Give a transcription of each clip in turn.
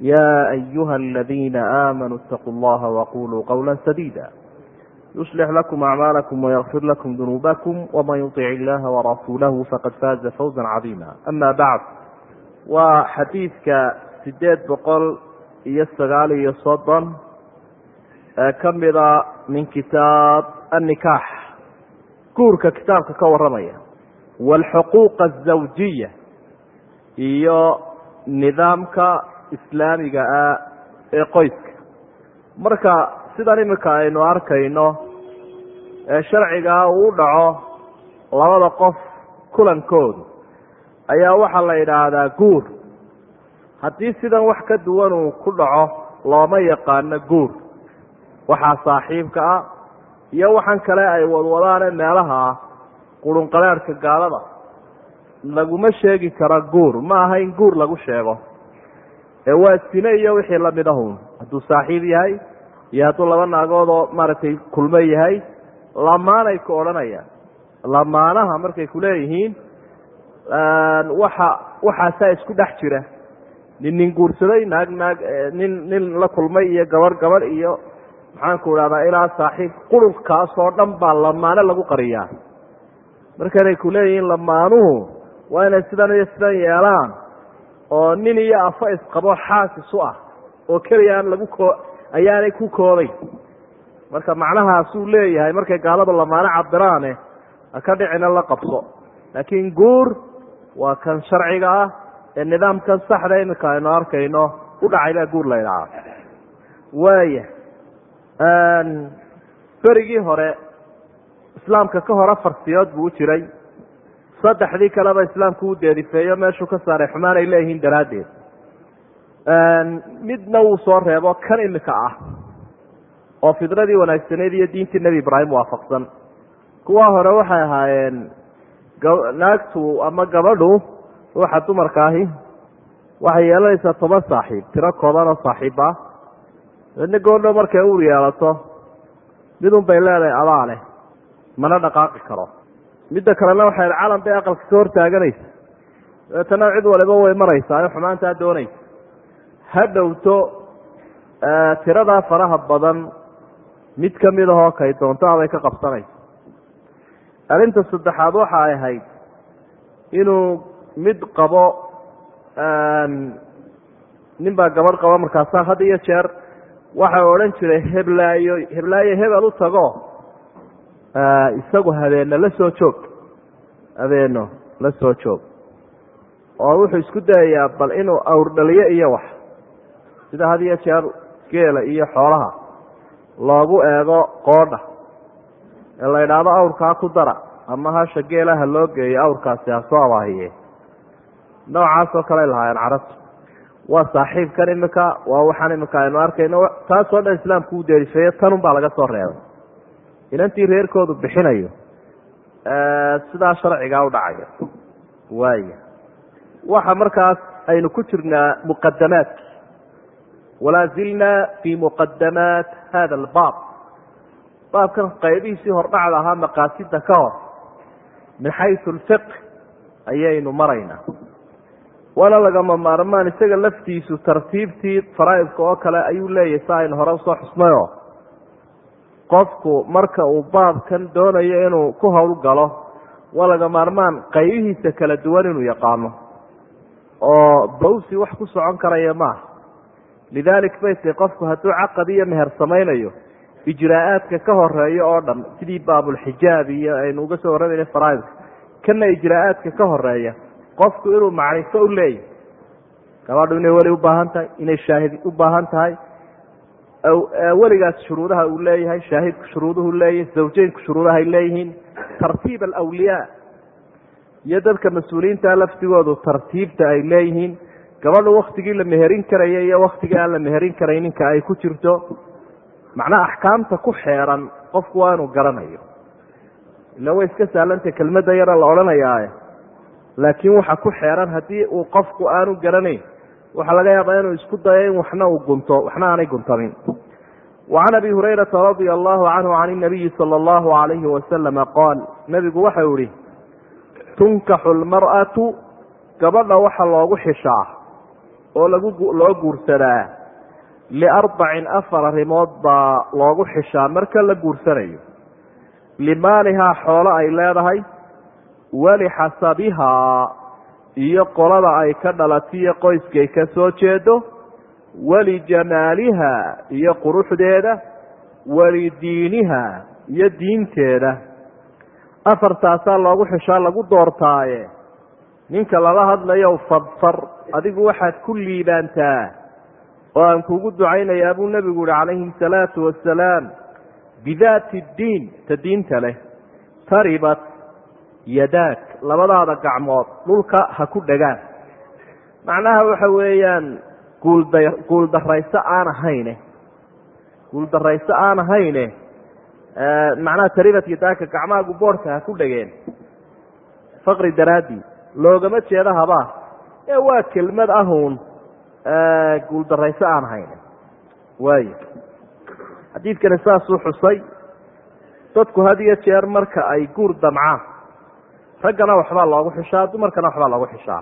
يا أيها الذين آمنوا اتقوا الله وقولوا قولا سديدا يصلح لكم أعمالكم ويغفر لكم ذنوبكم ومن يطع الله ورسوله فقد فاز فوزا عظيما أما بعد وxadiidka sideed boqol iyo sagaal iyo soddon ee ka mida min kitaab annikaax guurka kitaabka ka warramaya waalxuquuq azawjiya iyo nidaamka islaamiga ah ee qoyska. Marka sidan iminka aynu arkayno ee sharcigaa uu dhaco labada qof kulankoodu ayaa waxaa la yidhaahdaa guur. Haddii sidan wax ka duwan uu ku dhaco looma yaqaano guur. Waxaa saaxiibka ah iyo waxan kale ay wadwadaane meelaha ah gaalada. Laguma sheegi karo guur. Ma aha in guur lagu sheego ee waa sine iyo wixii la mid ahun. Hadduu saaxiib yahay iyo hadduu laba naagoodoo maaragtay kulmo yahay lamaanay ku odhanayaan. Lamaanaha markay kuleeyihiin waxa waxaasaa isku dhex jira. Nin nin guursaday naag naag nin nin la kulmay iyo gabarh gabadh iyo maxaanku idhahdaa ilaa saaxiib. Qurunkaasoo dhan baa lamaane lagu qariyaa. Markanay kuleeyihiin lamaanuhu waa inay sidan iyo sidan yeelaan oo nin iyo afa isqabo xaasis u ah oo keliya aan lagu koo ayaanay ku koobayn. Marka macnahaasuu leeyahay markay gaaladu lamaane cabiraane haka dhicina la qabso. Laakiin guur waa kan sharciga ah ee nidaamkan saxda iminka aynu arkayno u dhacay baa guur la ydhahaa waaya berigii hore islaamka ka hor afar siyood buu u jiray saddexdii kaleba islaamku u deedifeeyo meeshuu ka saaray xumaan ay leeyihiin daraaddeed. Midna wuu soo reebo kan imika ah oo fidradii wanaagsaneyd iyo diintii nebi ibraahim waafaqsan. Kuwa hore waxay ahaayeen naagtu ama gabadhu ruuxa dumarka ahi waxay yeelanaysaa toban saaxiib tiro kooban oo saaxiib ah. Goordho markay uur yeelato midun bay leedahay adaa leh mana dhaqaaqi karo midda kalena waxay calan bay aqalka ka hortaaganaysa dabeetana cid waliba way maraysaa xumaantaa doonaysa. Ha dhowto tiradaa faraha badan mid ka mid ahoo kay doonto abay ka qabsanaysa. Arrinta saddexaad waxa ay ahayd inuu mid qabo nin baa gabadh qabo markaasaa had iyo jeer waxa odhan jiray heblaayo heblaayo hebel u tago isagu habeeno la soo joog. Habeeno la soo joog. Oo wuxuu isku dayayaa bal inuu awrdhaliyo iyo wax. Sida had iyo jeer geela iyo xoolaha loogu eego qoodha. Ee la idhaahdo awrkaa ku dara ama hasha geelaha loo geeyo awrkaasi ha soo abaahiye noocaasoo kale lahaayeen carabtu waa saaxiibkan imika waa waxaan imika aynu arkayno. Taasoo dhan islaamku u deerifeeye tanun baa laga soo reebay inantii reerkoodu bixinayo sidaa sharcigaa u dhacaya. Waaya waxa markaas aynu ku jirnaa muqadamaat walaa zilna fi muqadamaat hada albaab. Baabkan qaybihiisii hordhacda ahaa maqaasida ka hor min xaysu alfiq ayaynu maraynaa. Waana lagama maarmaan isaga laftiisu tartiibtii faraa'idka oo kale ayuu leeyahay sa aynu hore u soo xusnayo qofku marka uu baabkan doonayo inuu ku howlgalo waa laga maarmaan qaybihiisa kala duwan inuu yaqaano oo bawsi wax ku socon karaya maaha. Lidaalik bay tay qofku hadduu caqad iyo meher samaynayo ijraa'aadka ka horreeya oo dhan sidii baabulxijaab iyo aynu uga soo warramayna faraaidka kana ijraa'aadka ka horreeya qofku inuu macrifo u leeyahy gabadhu inay weli ubaahan tahay inay shaahid u baahan tahay weligaas shuruudaha uu leeyahay shaahidku shuruuduhu leeyahay zawjeynku ay leeyihiin tartiib alawliyaa iyo dadka mas'uuliyiinta laftigoodu tartiibta ay leeyihiin. Gabadhu waktigii la meherin karaya iyo waktigii aan la meherin karayninka ay ku jirto macnaha axkaamta ku xeeran qofku waa inuu garanayo. Ila way iska sahlantay kelmadda yara la odhanayaae laakiin waxa ku xeeran haddii uu qofku aanu garanayn waxaa laga yaabaa inuu isku dayo in waxna uu gunto waxna aanay guntamin wacan abi hurayrata radia allahu canhu can inabiyi sala allahu alayhi wasalama qaal nebigu waxau ihi tunkaxu lmar'atu gabadha waxa loogu xishaa oo loo guursadaa liarbacin afar arrimood baa loogu xishaa marka la guursanayo. Limaalihaa xoolo ay leedahay walixasabihaa iyo qolada ay ka dhalatiyo qoyskay ka soo jeedo walijamaaliha iyo quruxdeeda walidiiniha iyo diinteeda. Afartaasaa loogu xishaa lagu doortaaye. Ninka lala hadlayo fadfar adigu waxaad ku liibaantaa. Oo aan kugu ducaynayaa buu nebigu yihi calayhi salaatu wasalaam bidaati ddiin ta diinta leh. Taribat yadaag labadaada gacmood dhulka ha ku dhegaan macnaha waxa weeyaan guulda guuldarayso aan ahayne. Guuldarayso aan ahayne macnaha taribat yadaagka gacmahaagu boodhka ha ku dhegeen faqri daraaddii loogama jeedo habaa ee waa kelmad ahuun guuldarayso aan ahayne. Waayo. Xadiidkani saasuu xusay. Dadku had iyo jeer marka ay guur damcaan raggana waxbaa loogu xishaa dumarkana waxbaa loogu xishaa.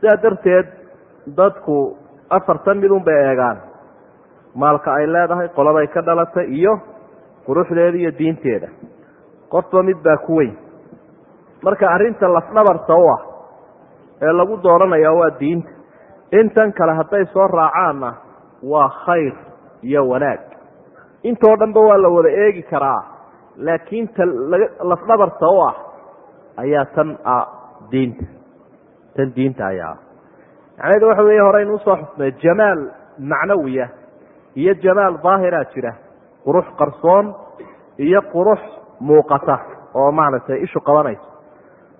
Sidaa darteed dadku afartan midun bay eegaan. Maalka ay leedahay qoladay ka dhalatay iyo quruxdeeda iyo diinteeda. Qofba mid baa ku weyn. Marka arrinta lafdhabarta u ah ee lagu dooranaya waa diinta intan kale hadday soo raacaanna waa khayr iyo wanaag. Intoo dhanba waa la wada eegi karaa laakiin ta lafdhabarta u ah ayaa tan diinta tan diinta ayaa. Macnaheedu waxa weeye horeynu u soo xusnay jamaal macnawiya iyo jamaal daahiraa jira. Qurux qarsoon iyo qurux muuqata oo maaragtay ishu qabanayso.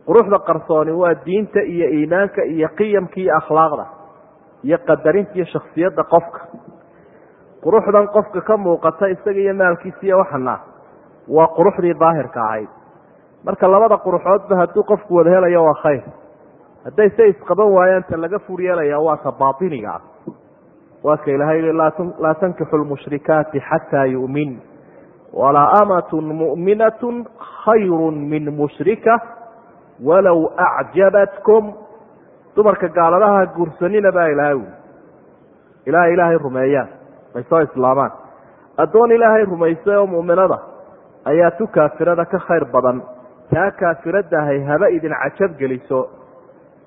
Quruxda qarsooni waa diinta iyo iimaanka iyo qiyamka iyo akhlaaqda iyo qadarinta iyo shaksiyadda qofka. Quruxdan qofka ka muuqata isaga iyo maalkiisa iyo waxana waa quruxdii daahirka ahayd marka labada quruxoodba hadduu qofku wada helayo waa khayr. Hadday se isqaban waayaan ta laga fur yeelaya waa ta bainiga ah. Waa ka ilahay laa tankixu lmushrikaati xataa yu'min. Walaa amatun mu'minatun khayru min mushrika. Walow acjabatkum. Dumarka gaaladaha guursanina baa ilahay wi ilaa ilaahay rumeeyaan ay soo islaamaan. Addoon ilaahay rumaysay oo mu'minada ayaa tu kaafirada ka khayr badan taa kaafiradahay haba idin cajab geliso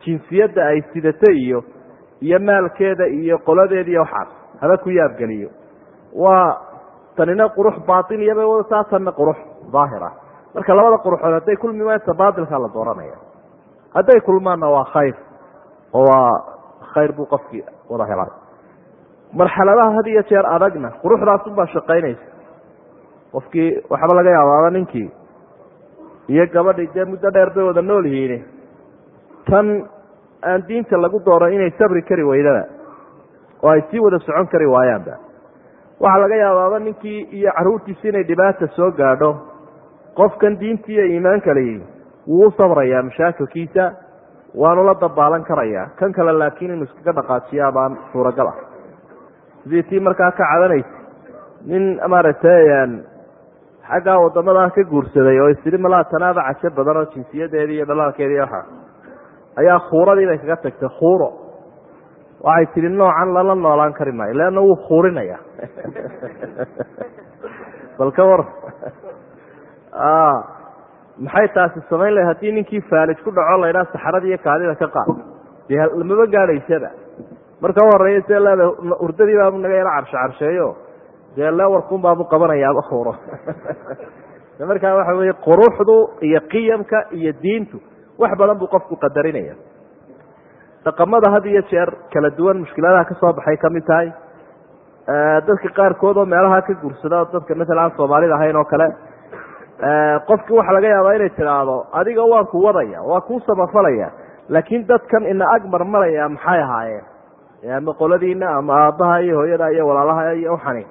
jinsiyadda ay sidato iyo iyo maalkeeda iyo qoladeeda iyo waxaas haba ku yaabgeliyo waa tanina qurux baatiniya wadataa tanna qurux daahira marka labada quruxood hadday kulmi maanta baatilkaa la dooranaya. Hadday kulmaanna waa khayr oo waa khayr buu qofkii wada helay. Marxaladaha had iyo jeer adagna quruxdaasunbaa shaqaynaysa. Qofkii waxba laga yaabaaba ninkii iyo gabadhii dee muddo dheer bay wada nool yihiin tan aan diinta lagu dooran inay sabri kari weydaba oo ay sii wada socon kari waayaanba. Waxaa laga yaabaaba ninkii iyo caruurtiisi inay dhibaata soo gaadho qofkan diintii iyo iimaanka leeyihi wuu u sabrayaa mashaakilkiisa waanu la dabaalan karayaa. Kan kale laakiin inuu iskaga dhaqaajiyaa baan suuragal ah sidii tii markaa ka cadanaysa nin maaragtay xaggaa wadamadaa ka guursaday oo isiri malaa tanaaba cajo badan oo jinsiyadeedii iyo dhalaalkeedii iyo waxaa ayaa khuuradii bay kaga tagtay khuuro. Waxay tihi noocan lala noolaan kari maayo leanna wuu khuurinaya. Bal ka war. Maxay taasi samayn lahay haddii ninkii faalij ku dhaco laydhaa saxarada iyo kaadida ka qaad. Dee lamaba gaadhaysaba marka u horreeya see leeda urdadii baabu naga yaro carsho carsheeyo dee lewarkun baabu qabanayaaba khuuro markaa waxa weye quruxdu iyo qiyamka iyo diintu wax badan buu qofku qadarinaya. Dhaqamada had iyo jeer kala duwan mushkiladaha ka soo baxay ka mid tahay dadka qaarkood oo meelaha ka guursada dadka maala aan soomaalida ahayn oo kale qofki waxa laga yaabaa inay tidhaahdo adiga waan ku wadaya waa kuu samafalaya laakiin dadkan ina ag marmaraya maxay ahaayeen? Ama qoladiina ama aabbaha iyo hooyada iyo walaalaha iyo waxani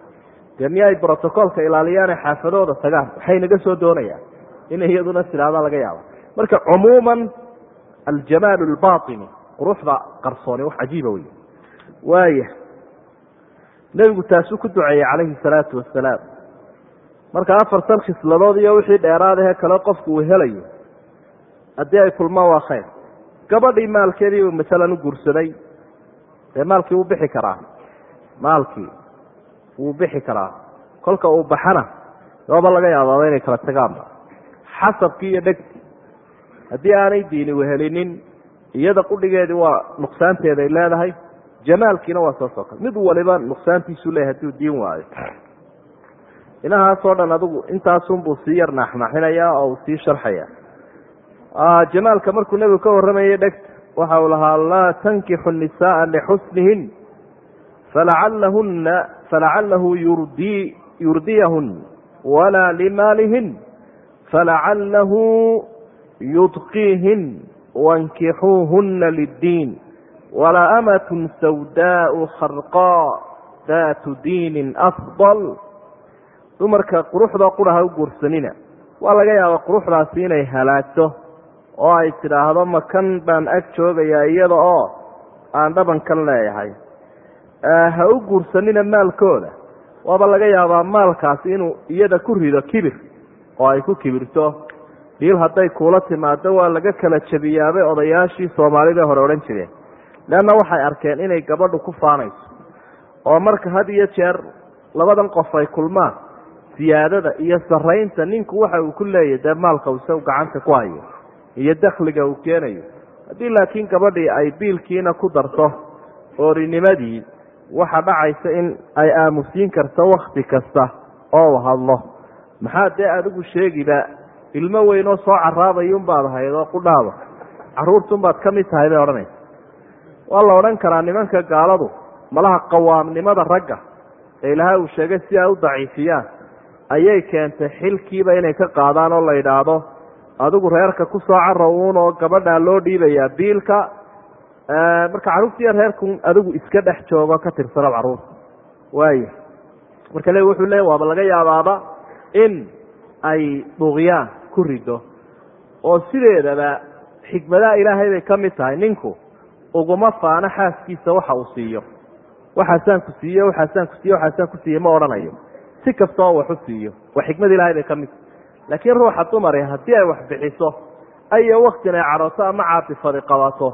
dee miya ay brotocolka ilaaliyaane xaafadooda tagaan waxay naga soo doonayaan in iyaduna sidaada laga yaabo. Marka cumuuman aljamaal lbaini quruxda qarsooni wax cajiiba wey waaya nebigu taasuu ku duceeyey calayhi salaatu wasalaam marka afartan khisladood iyo wixii dheeraadahee kale qofku uu helayo haddii ay kulmaan waa khayr. Gabadhii maalkeedii uu masalan u guursaday dee maalkii wuu bixi karaa maalkii wuu bixi karaa. Kolka uu baxana waaba laga yaabaaba inay kala tagaanba xasabkii iyo dhegti. Haddii aanay diini wehelinin iyada qudhigeedii waa nuqsaanteeda ay leedahay jamaalkiina waa soo sokal mid waliba nuqsaantiisu leeyahay hadduu diin waayo. Inahaasoo dhan adigu intaasunbuu sii yar naaxnaaxinaya oo uu sii sharxaya. Jamaalka markuu nebigu ka warramayay dhegta waxa uu lahaa laa tankixu nisaaa lixusnihin falacalahu yurdi yurdiyahun walaa limaalihin falacalahu yudqiihin wankixuuhuna liddiin walaa amatun sawdaau kharqaa daatu diinin afdal dumarka quruxda quraha u guursanina waa laga yaabaa quruxdaasi inay halaagto oo ay tidhaahdo makan baan ag joogayaa iyada oo aan dhabankan leeyahay ha u guursanina maalkooda. Waaba laga yaabaa maalkaasi inuu iyada ku rido kibir oo ay ku kibirto. Dhiil hadday kuula timaado waa laga kala jabiyaabay odayaashii soomaalida hore odhan jireen. Leanna waxay arkeen inay gabadhu ku faanayso. Oo marka had iyo jeer labadan qof ay kulmaan siyaadada iyo saraynta ninku waxa uu ku leeyahy dee maalka isagu gacanta ku hayo? Iyo dakhliga uu keenayo? Haddii laakiin gabadhii ay biilkiina ku darto oorinimadii waxa dhacaysa in ay aamusiin karto wakti kasta oo hadlo. Maxaa dee adigu sheegiba ilmo weynoo soo caraabayunbaad ahayd oo qudhaaba caruurtunbaad ka mid tahay bay odhanaysa. Waa la odhan karaa nimanka gaaladu malaha qawaamnimada ragga ee ilaahay uu sheegay si ay u daciifiyaan. Ayay keentay xilkiiba inay ka qaadaan oo la yidhaahdo adigu reerka ku soo cara uun oo gabadhaa loo dhiibayaa biilka marka carruurtiiyo reerkun adigu iska dhex joogo ka tirsano carruurta waaya marka le wuxuu leeya waaba laga yaabaaba in ay dhuqyaan ku rido oo sideedaba xikmadaha ilaahay bay ka mid tahay. Ninku uguma faano xaaskiisa waxa uu siiyo. Waxaasaan ku siiye waxaasaan ku siiye waxaasaan ku siiye ma odhanayo. Si kasta oo wax u siiyo. Waa xikmad ilahay bay ka mid tahay. Laakiin ruuxa dumari haddii ay wax bixiso ayo waktin ay cadhooto ama caatifadi qabato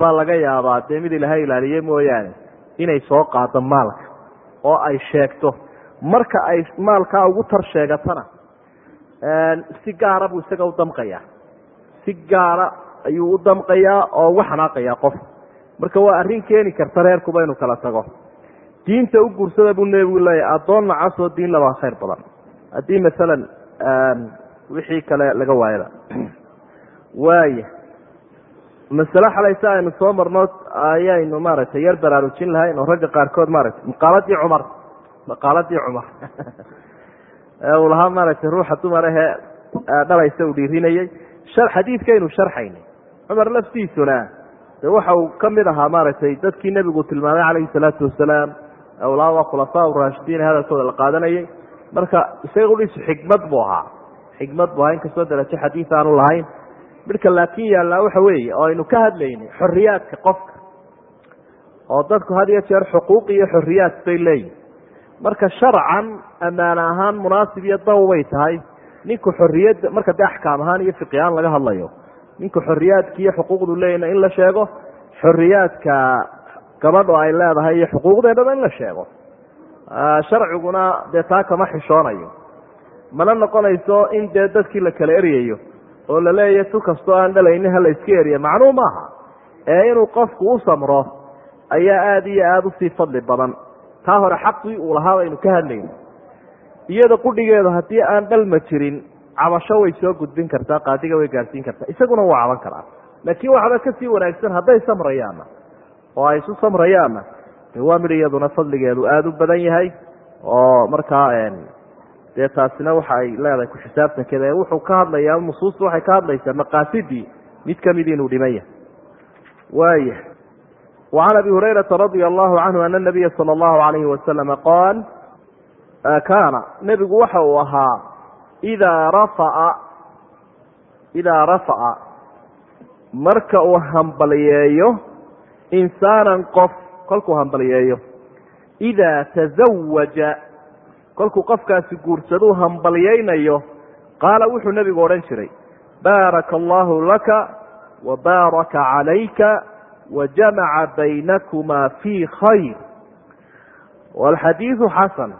baa laga yaabaa dee mid ilaahay ilaaliye mooyaane inay soo qaado maalka oo ay sheegto. Marka ay maalkaa ugu tar sheegatana si gaara buu isaga u damqayaa. Si gaara ayuu u damqayaa oo ugu xanaaqayaa qof. Marka waa arrin keeni karta reerkuba inuu kala tago. Diinta u guursada buu nebigu leeyahy addoon nacasoo diin labaa khayr badan. Haddii masalan wixii kale laga waayaba waaya masale xalayse aynu soo marno ayaynu maaragtay yar baraarujin lahayn oo ragga qaarkood maaragtay maqaaladii cumar maqaaladii cumar. Uu lahaa maaragtay ruuxa dumar ahee dhalaysa uu dhiirinayey xadiidkaynu sharxaynay. Cumar laftiisuna de waxa uu ka mid ahaa maaragtay dadkii nebigu tilmaamay calayhi salaatu wasalaam. Awlaa waa khulafaa raashidiin hadalkooda la qaadanayay. Marka isaga udhiisu xikmad buu ahaa. Xikmad buu ahaa. Inkastoo darajo xadiid aanu lahayn midhka laakiin yaallaa waxa weeye oo aynu ka hadlaynay xoriyaadka qofka oo dadku had iyo jeer xuquuq iyo xoriyaad bay leeyihiin marka sharcan ammaane ahaan munaasib iyo daw bay tahay. Ninku xoriyadda marka dee axkaam ahaan iyo fiqihaan laga hadlayo ninku xoriyaadki iyo xuquuqdu leeyna in la sheego xoriyaadka gabadho ay leedahay iyo xuquuqdeedaba in la sheego. Sharciguna dee taa kama xishoonayo mana noqonayso in dee dadkii la kala eryayo oo la leeyahy tu kastoo aan dhalaynin hala iska eriya. Macnuu maaha. Ee inuu qofku u samro ayaa aada iyo aada u sii fadli badan. Taa hore xaqii uu lahaa baynu ka hadlayna iyada qudhigeedu haddii aan dhalma jirin cabasho way soo gudbin kartaa qaadiga way gaadhsiin kartaa. Isaguna waa caban karaa. Laakiin waxba ka sii wanaagsan hadday samrayaanna oo ay isu samrayaanna waa mid iyaduna fadligeedu aada u badan yahay oo markaa dee taasina waxa ay leedahay ku xisaabtankeeda ee wuxuu ka hadlayaa nusuustu waxay ka hadlaysaa maqaasidii mid ka midii inuu dhiman yahay waaya wacan abi hurayrata radia allahu canhu ana nabiya sala allahu alayhi wasalama qaal kaana nebigu waxa uu ahaa idaa rafaca idaa rafaca marka uu hambalyeeyo insaanan qof kolkuu hambalyeeyo idaa tazawaja kolkuu qofkaasi guursaduu hambalyaynayo qaala wuxuu nebigu odhan jiray baaraka allaahu laka wa baaraka calayka wa jamaca baynakumaa fii khayr. Walxadiidu xasan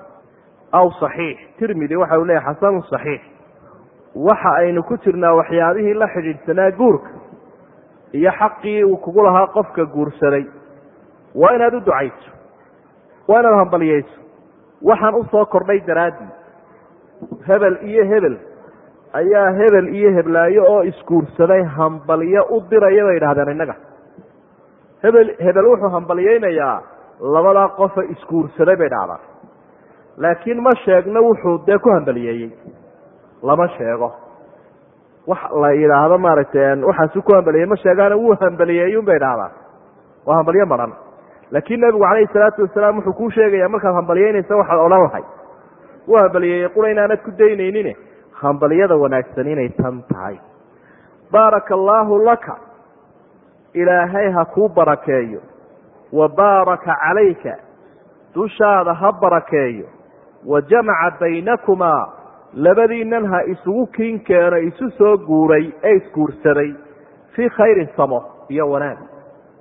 aw saxiix. Tirmidi waxa uu leeyahy xasanu saxiix. Waxa aynu ku jirnaa waxyaabihii la xidhiidhsanaa guurka iyo xaqii uu kugu lahaa qofka guursaday. Waa inaad u ducayso waa inaad hambaliyeyso waxaan u soo kordhay daraaddii hebel iyo hebel. Ayaa hebel iyo heblaayo oo isguursaday hambalyo u diraya bay idhahdeen innaga. Hebel hebel wuxuu hambalyeynayaa labadaa qofa isguursaday bay dhahdaa laakiin ma sheegno wuxuu dee ku hambaliyeeyey lama sheego. Wax la yidhaahdo maaragtay waxaasu ku hambaliyey ma sheegaana wuu hambaliyeeyun bay dhahdaa waa hambalyo maran laakiin nebigu calayhi salaatu wasalaam wuxuu kuu sheegayaa markaad hambalyeynaysa waxaad odhan lahay wuu hambaliyeeyey qura inaanad ku daynaynin hambalyada wanaagsan inay tan tahay. Baaraka allaahu laka ilaahay ha kuu barakeeyo. Wa baaraka calayka dushaada ha barakeeyo. Wa jamaca baynakumaa labadiinan ha isugu kiin keeno isu soo guuray ee isguursaday fii khayrin samo iyo wanaag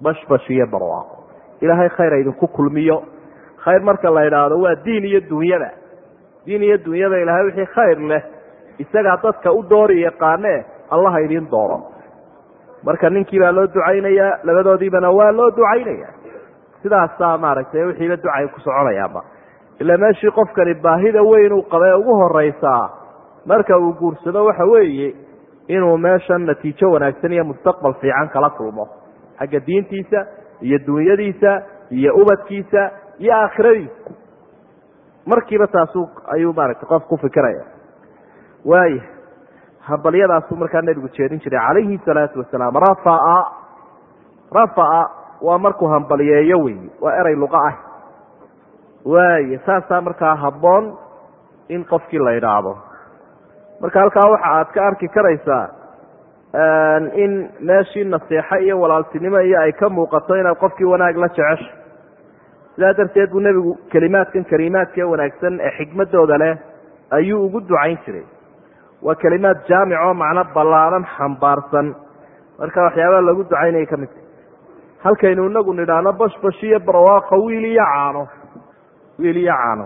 bashbash iyo barwaaqo ilaahay khayr idinku kulmiyo. Khayr marka la idhaahdo waa diin iyo dunyada. Diin iyo dunyada ilaahay wixii khayr leh isagaa dadka u doori yaqaanee allaha idiin dooro. Marka ninkii baa loo ducaynayaa labadoodiibana waa loo ducaynaya. Sidaasaa maaragtay wixiiba ducay ku soconayaanba. Ilaa meeshii qofkani baahida weyn uu qabee ugu horeysaa marka uu guursado waxa weeye inuu meeshan natiijo wanaagsan iyo mustaqbal fiican kala kulmo. Xagga diintiisa iyo dunyadiisa iyo ubadkiisa iyo aakhiradiisa. Markiiba taasu ayuu maaragtay qof ku fikiraya waaya hambalyadaasuu markaa nebigu jeedin jiray calayhi salaatu wasalaam rafaa rafaa waa markuu hambalyeeyo weeye waa erey luqa ah. Waaya saasaa markaa habboon in qofkii la idhaahdo. Marka halkaa waxa aad ka arki karaysaa in meeshii naseexo iyo walaaltinimo iyo ay ka muuqato inaad qofkii wanaag la jecesho. Sidaa darteed buu nebigu kelimaadkan kalimaadka wanaagsan ee xikmadooda leh ayuu ugu ducayn jiray. Waa kelimaad jaamic oo macno ballaaran xambaarsan. Marka waxyaabaha lagu ducaynaya ka midta halkaynu inagu nidhaahno bashbash iyo barwaaqo wiil iyo caano. Wiil iyo caano.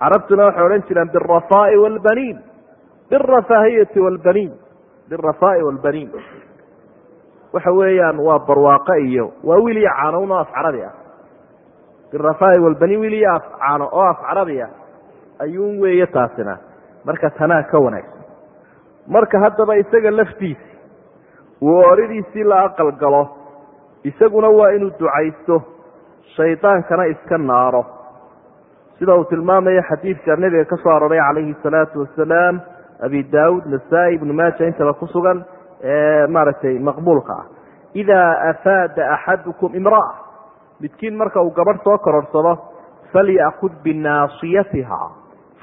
Carabtuna waxay odhan jireen birafaai waalbaniin birafaahiyati waalbaniin birafaai waalbaniin waxa weeyaan waa barwaaqo iyo waa wiil iyo caano un oo af carabi ah. birafaai waalbaniin wiil iyo caano oo af carabi ah ayuun weeye taasina. marka tanaa ka wanaagsan. marka haddaba isaga laftiisi uu oridiisii la aqal galo isaguna waa inuu ducaysto shaydaankana iska naaro. sida uu tilmaamayo xadiidka nebiga ka soo arooray calayhi salaatu wasalaam abi daawuud nasaa-i ibnu maaja intaba ku sugan ee maaragtay maqbuulka ah. Idaa afaada axadukum imra'a midkiin marka uu gabadh soo kororsado falyakud binaasiyatiha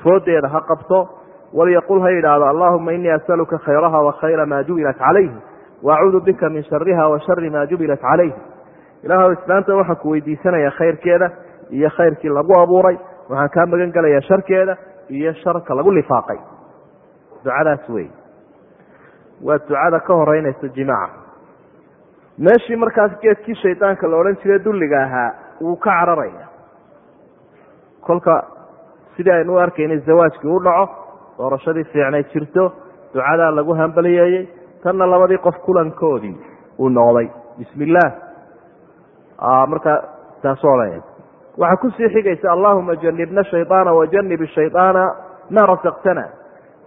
foodeeda ha qabto walyaqul ha yidhaahdo allahuma inii asaluka khayraha wa khayra maa jubilat calayhi waacuudu bika min shariha wa shari maa jubilat calayhi. Ilaahw islaanta waxaan ku weydiisanayaa khayrkeeda iyo khayrkii lagu abuuray waxaan kaa magan gelayaa sharkeeda iyo sharka lagu lifaaqay ducadaas wey waa ducada ka horeynaysa jimaaca meeshii markaas geedkii shaydaanka la odhan jiray dulliga ahaa wuu ka cararaya. Kolka sidii aynu u arkaynay zawaajkii u dhaco doorashadii fiicnay jirto ducadaa lagu hambaliyeeyey tanna labadii qof kulankoodii uu noqday. Bismi illaah markaa taasu waxaa ku sii xigaysa allahuma janibna shayطaana wajanib shayطaana maa rasaqtana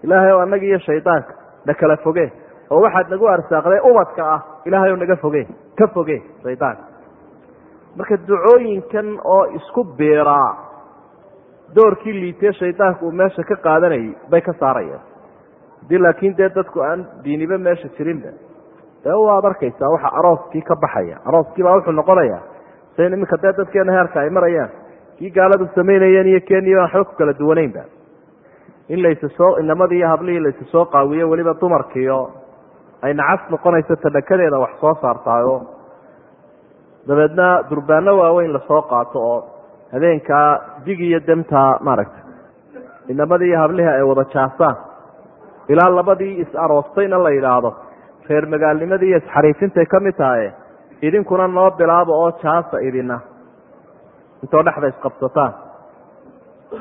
ilaahay oo annaga iyo shaydaanka na kala foge. Oo waxaad nagu arsaaqday ubadka ah ilaahay oo naga foge ka foge shaydaanka marka ducooyinkan oo isku biiraa doorkii liitee shaydaanka uu meesha ka qaadanayay bay ka saarayaan. Hadii laakiin dee dadku aan diiniba meesha jirinba dee waad arkaysaa waxa arooskii ka baxaya arooskii baa wuxuu noqonayaa. Sen iminka dee dadkeena heerka ay marayaan kii gaaladu samaynayeen iyo kenya waxba ku kala duwanaynba in laysa soo inamadii iyo hablihii laysa soo qaawiyo weliba dumarkiio ay nacas noqonayso tadhakadeeda wax soo saartaayo. Dabeedna durbaano waaweyn la soo qaato oo habeenkaa dig iyo demtaa maaragtay inamadii iyo hablihii ay wada jaasaan. Ilaa labadii is-aroostayna la yidhaahdo reer magaalnimadii iyo isxariifintay ka mid tahay idinkuna noo bilaabo oo jaasa idina. Intoo dhexda isqabsataan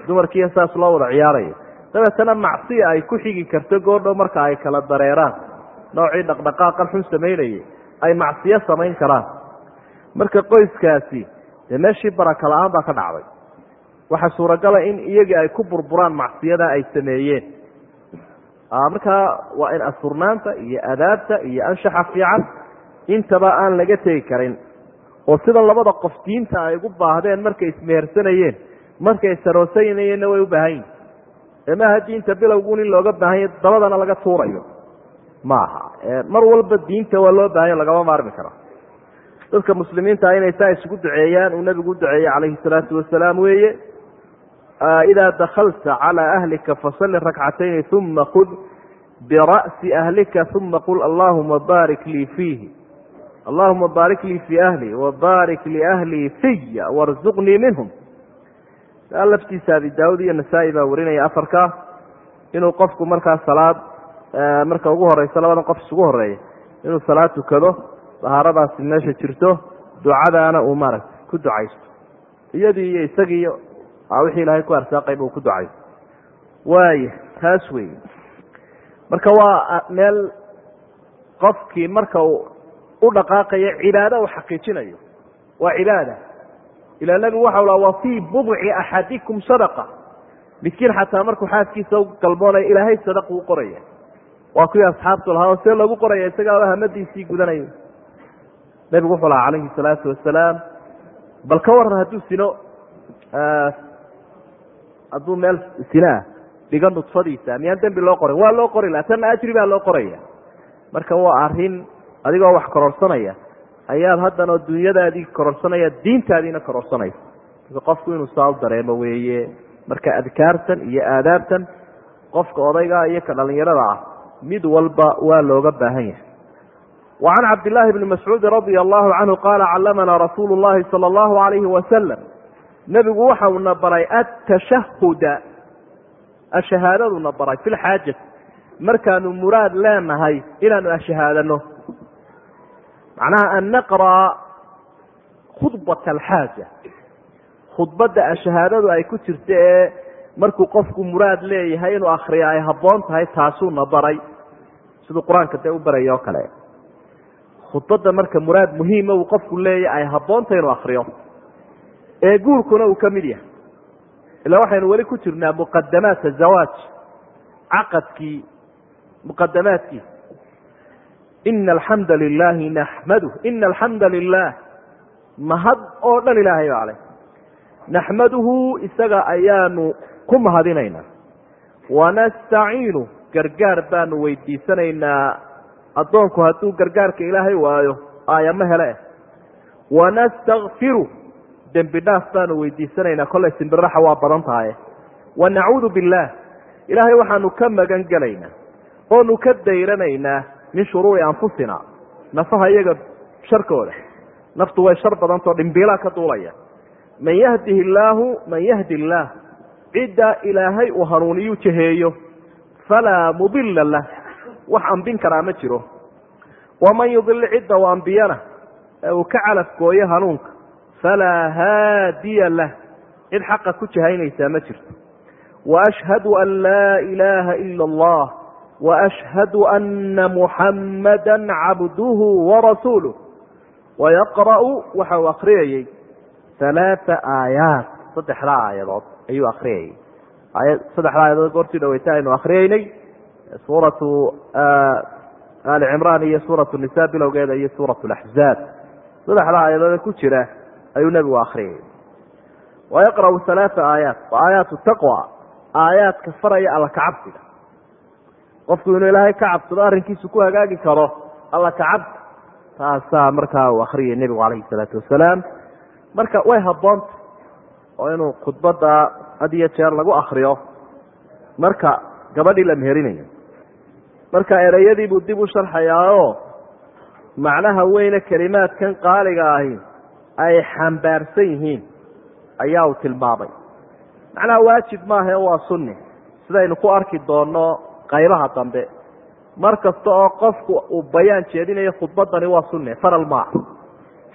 dumarkiiyo saas loo wada ciyaarayo dabeetana macsiya ay ku xigi karto goordhow marka ay kala dareeraan. Noocii dhaqdhaqaaqan xun samaynayay ay macsiyo samayn karaan. Marka qoyskaasi dee meeshii baraka la'aan baa ka dhacday. Waxaa suuragala in iyagii ay ku burburaan macsiyada ay sameeyeen. Markaa waa in asurnaanta iyo adaabta iyo anshaxa fiican intaba aan laga tegi karin oo sida labada qof diinta ay ugu baahdeen markay ismehersanayeen markay saroosanayeenna way u baahan yihiin maaha diinta bilowgun in looga baahanya dabadana laga tuurayo. Maaha. Mar walba diinta waa loo baahanya lagama maarmi karo. Dadka muslimiinta inay saa isugu duceeyaan uu nabigu u duceeyey calayhi salaatu wasalaam weeye idaa dakalta calaa ahlika fasalli rakcatayni uma khud bira'si ahlika uma qul allahuma baarik lii fiihi. Allahuma baarik lii fii ahli wabaarik liahlii fiya warzuqnii minhum laftiisa abi daawud iyo nasaa-i baa warinaya afarkaa inuu qofku markaa salaad marka ugu horeyso labadan qof isugu horreeya inuu salaad tukado dahaaradaasi meesha jirto ducadaana uu maaragtay ku ducaysto. Iyadii iyo isagiiyo wixii ilaahay ku arsaaqayba uu ku ducaysto waaya taas wey marka waa meel qofkii marka uu u dhaqaaqayo cibaado uu xaqiijinayo. Waa cibaada ilaa nebigu waxau laha wa fii budci axadikum sadaqa. Midkiin xataa markuu xaaskiisa u galmoonaya ilaahay sadaq uu qoraya. Waa kuwii asxaabtu lahaa oo see loogu qoraya isagaaba hamadiisii gudanayo nebigu wuxuu lahaa calayhi salaatu wasalaam bal ka waran hadduu sino hadduu meel sinoah dhigo nudfadiisa miyaan dembi loo qorin waa loo qori laha tanna ajri baa loo qoraya. Marka waa arrin adigoo wax kororsanaya ayaad haddana dunyadaadii kororsanaya diintaadiina kororsanaysa qofku inuu saa u dareemo weeye marka adkaartan iyo aadaabtan qofka odayga iyo ka dhalinyarada ah mid walba waa looga baahan yahay. Wa can cabdillaahi bni mascuudi radia allahu canhu qaala callamanaa rasuulu llahi sala allahu alayhi wasalam nebigu waxauna baray atashahuda ashahaadaduna baray fi lxaajati markaanu muraad leenahay inaanu ashahaadano macnaha an naqra'a khudbata alxaaja khudbadda ashahaadadu ay ku jirta ee markuu qofku muraad leeyahay inuu akriyo ay habboon tahay taasuuna baray siduu qur'aanka dee u baraya oo kale khudbadda marka muraad muhiima uu qofku leeyahay ay habboontahay inuu akriyo ee guurkuna uu ka mid yahay ilaa waxaynu weli ku jirnaa muqadamaat zawaaj caqadkii muqadamaadkiisa ina alxamda lilaahi naxmaduh ina alxamda lilah mahad oo dhan ilaahay baa leh naxmaduhu isaga ayaanu ku mahadinaynaa wanastaciinu gargaar baanu weydiisanaynaa. Addoonku hadduu gargaarka ilaahay waayo aayama hele. Wanastakfiru dembi dhaaf baanu weydiisanaynaa. Kollay simbiraxa waa badan tahay. Wanacuudu billaah. Ilaahay waxaanu ka magan gelaynaa oonu ka dayranaynaa min shuruuri anfusina. Nafaha iyaga sharkooda. Naftu way shar badantao dhimbiilaa ka duulaya. Man yahdihi illaahu man yahdi illaah ciddaa ilaahay uu hanuuniyu jaheeyo falaa mudila lah. Wax ambin karaa ma jiro. Waman yudil cidda u ambiyana ee uu ka calafgooyo hanuunka falaa haadiya lah. Cid xaqa ku jahaynaysaa ma jirto. Waashhadu an laa ilaaha ila allah waashhadu ana muxammada cabduhu warasuuluh wayaqra'u waxa akriyayey alaaa aayaat saddexdaa aayadood ayuu akriyayey saddexdaa aayadood goortii dhaweyta aynu akriyeynay suuratu ali cimraan iyo suuratu nisa bilowgeeda iyo suurat laxzaab saddexdaa aayadoode ku jira ayuu nebigu akriyayay wayaqra'u alaaa aayaat wa aayaatu taqwa aayaadka faraya alla kacabsiga qofku inuu ilaahay ka cabsado arrinkiisu ku hagaagi karo alla kacabsi taasaa markaa uu akriyay nebigu calayhi salaatu wasalaam. Marka way habboonta oo inuu khudbadda had iyo jeer lagu akriyo marka gabadhii la meherinayo. Marka ereyadii buu dib u sharxayaao macnaha weyne kelimaadkan qaaliga ahi ay xambaarsan yihiin ayaa uu tilmaamay. Macnaha waajib maahae waa sunni. Sidaynu ku arki doonno qaybaha dambe. Mar kasta oo qofku uu bayaan jeedinayo khudbaddani waa sunne faral maaha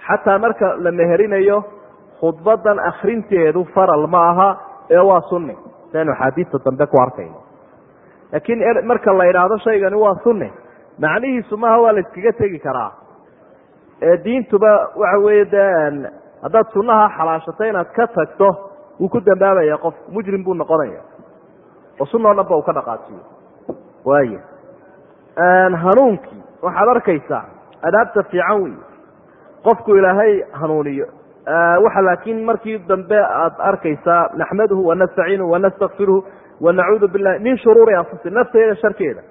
xataa marka la meherinayo khudbadan akrinteedu faral ma aha ee waa sunne. Saynu axaadiista dambe ku arkayno. Laakiin marka la idhaahdo shaygani waa sunne macnihiisu maaha waa la iskaga tegi karaa. Ee diintuba waxa weeye de haddaad sunnaha xalaashato inaad ka tagto wuu ku dambaabaya qofku mujrim buu noqonaya. Oo sunoo dhan ba uu ka dhaqaajiyo waaya hanuunkii waxaad arkaysaa adaabta fiican wey qofku ilaahay hanuuniyo. Waxa laakiin markii dambe aad arkaysaa naxmaduhu wanastaciinuhu wanastakfiruhu wanacuudu billahi min shuruuri anfusi nafteeda sharkeeda.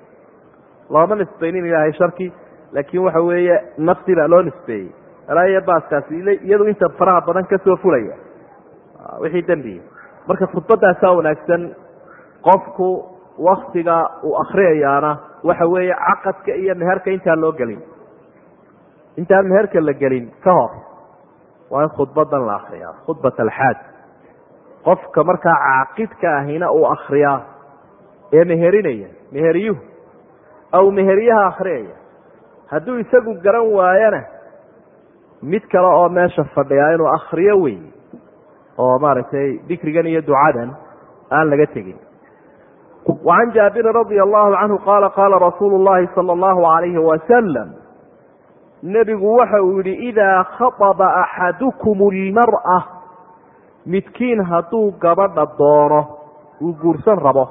Looma nisbaynin ilaahay sharki laakiin waxa weeye nafsi baa loo nisbeeyey. Alaayo baaskaasi iyadu inta faraha badan ka soo fulaya. Wixii dembiga marka khudbadaasaa wanaagsan qofku waktiga uu akriyayaana waxa weeye caqadka iyo meherka intaan loo gelin. Intaan meherka la gelin ka hor. Waa in khudbadan la akriyaa khudbat alxaaj qofka markaa caaqidka ahina uu akriyaa ee meherinaya meheriyuhu aw meheriyaha akhriyaya hadduu isagu garan waayana mid kale oo meesha fadhiyaa inuu akriyo wey oo maaragtay dikrigan iyo ducadan aan laga tegin wacan jaabirin radia allahu canhu qaala qaala rasuulu llahi sala allahu alayhi wasalam nebigu waxa uu yidhi idaa khaطba axadukum lmar'a midkiin hadduu gabadha doono uu guursan rabo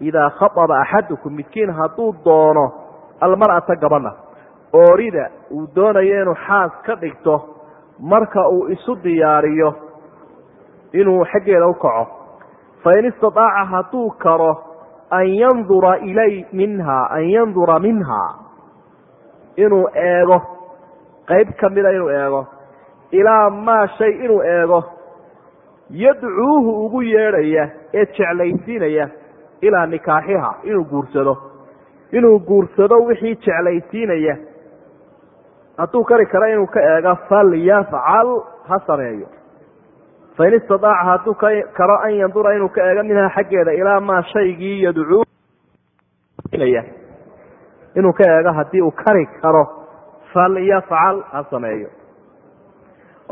idaa khaطba axadukum midkiin hadduu doono almar'ata gabadha oorida uu doonayo inuu xaas ka dhigto marka uu isu diyaariyo inuu xaggeeda u kaco fain istaطaaca hadduu karo an yandura ilay minha an yandura minha. Inuu eego. Qayb ka mida inuu eego. Ilaa maa shay inuu eego. Yadcuuhu ugu yeedhaya ee jeclaysiinaya ilaa nikaaxiha inuu guursado. Inuu guursado wixii jeclaysiinaya. Hadduu kari karo inuu ka eego falyafcal ha sameeyo fain istaaaca hadduu karo an yandura inuu ka eego minhaa xaggeeda ilaa maa shaygii yadcuu inuu ka eego haddii uu kari karo falyafcal ha sameeyo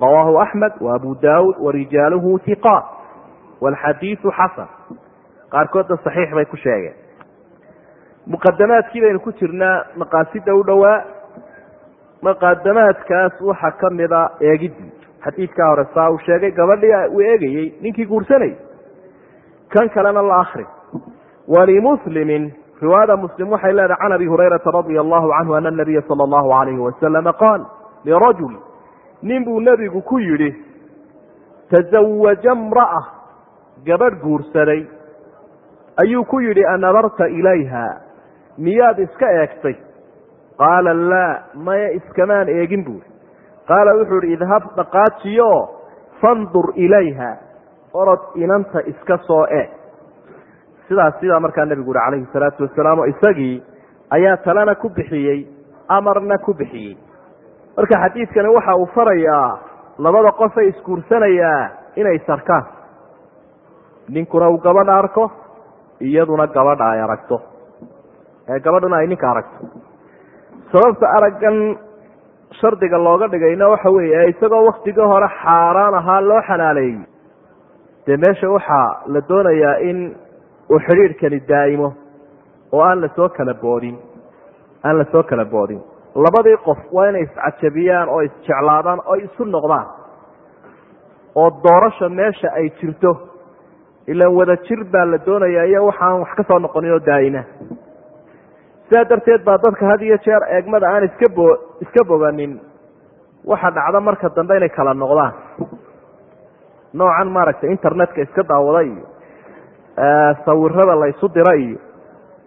rawaahu axmed wa abu daawuud warijaaluhu hiqaat waalxadiidu xasan qaarkoodna saxiix bay ku sheegeen muqadamaadkii baynu ku jirnaa maqaasida u dhowaa muqadamaadkaas waxaa ka mida eegidii xadiidkaa hore saa uu sheegay gabadhii uu eegayey ninkii guursanayay kan kalena la akri walimuslimin riwaayada muslim waxay leedahay can abi hurayrata radia allahu canhu ana nabiya sala allahu alayhi wasalama qaal lirajul nin buu nebigu ku yidhi tazawaja imra'a gabadh guursaday. Ayuu ku yidhi anadarta ilayha miyaad iska eegtay? Qaala laa maya iskamaan eegin buuri qaala wuxuu ihi idhab dhaqaajiyo fandur ilayha. Orod inanta iska soo eeg sidaas sidaa markaa nebigu uhi calayhi salaatu wasalaam isagii ayaa talena ku bixiyey amarna ku bixiyey. Marka xadiidkani waxa uu farayaa labada qofay isguursanayaa inay sarkaan. Ninkuna uu gabadha arko iyaduna gabadha ay aragto. Ee gabadhuna ay ninka aragto. Sababta araggan shardiga looga dhigayna waxa weeye isagoo waktigii hore xaaraan ahaa loo xalaaleeyey dee meesha waxaa la doonayaa in uu xidhiidhkani daa'imo oo aan la soo kala boodin aan la soo kala boodin. Labadii qof waa inay iscajabiyaan oo isjeclaadaan oo isu noqdaan oo doorasha meesha ay jirto ilaan wada jir baa la doonayaa iyo waxaan wax ka soo noqonin oo daa'ima. Sidaa darteed baa dadka had iyo jeer eegmada aan iska bo iska boganin. Waxa dhacda marka dambe inay kala noqdaan. Noocan maaragtay internetka iska daawada iyo sawirada la ysu dira iyo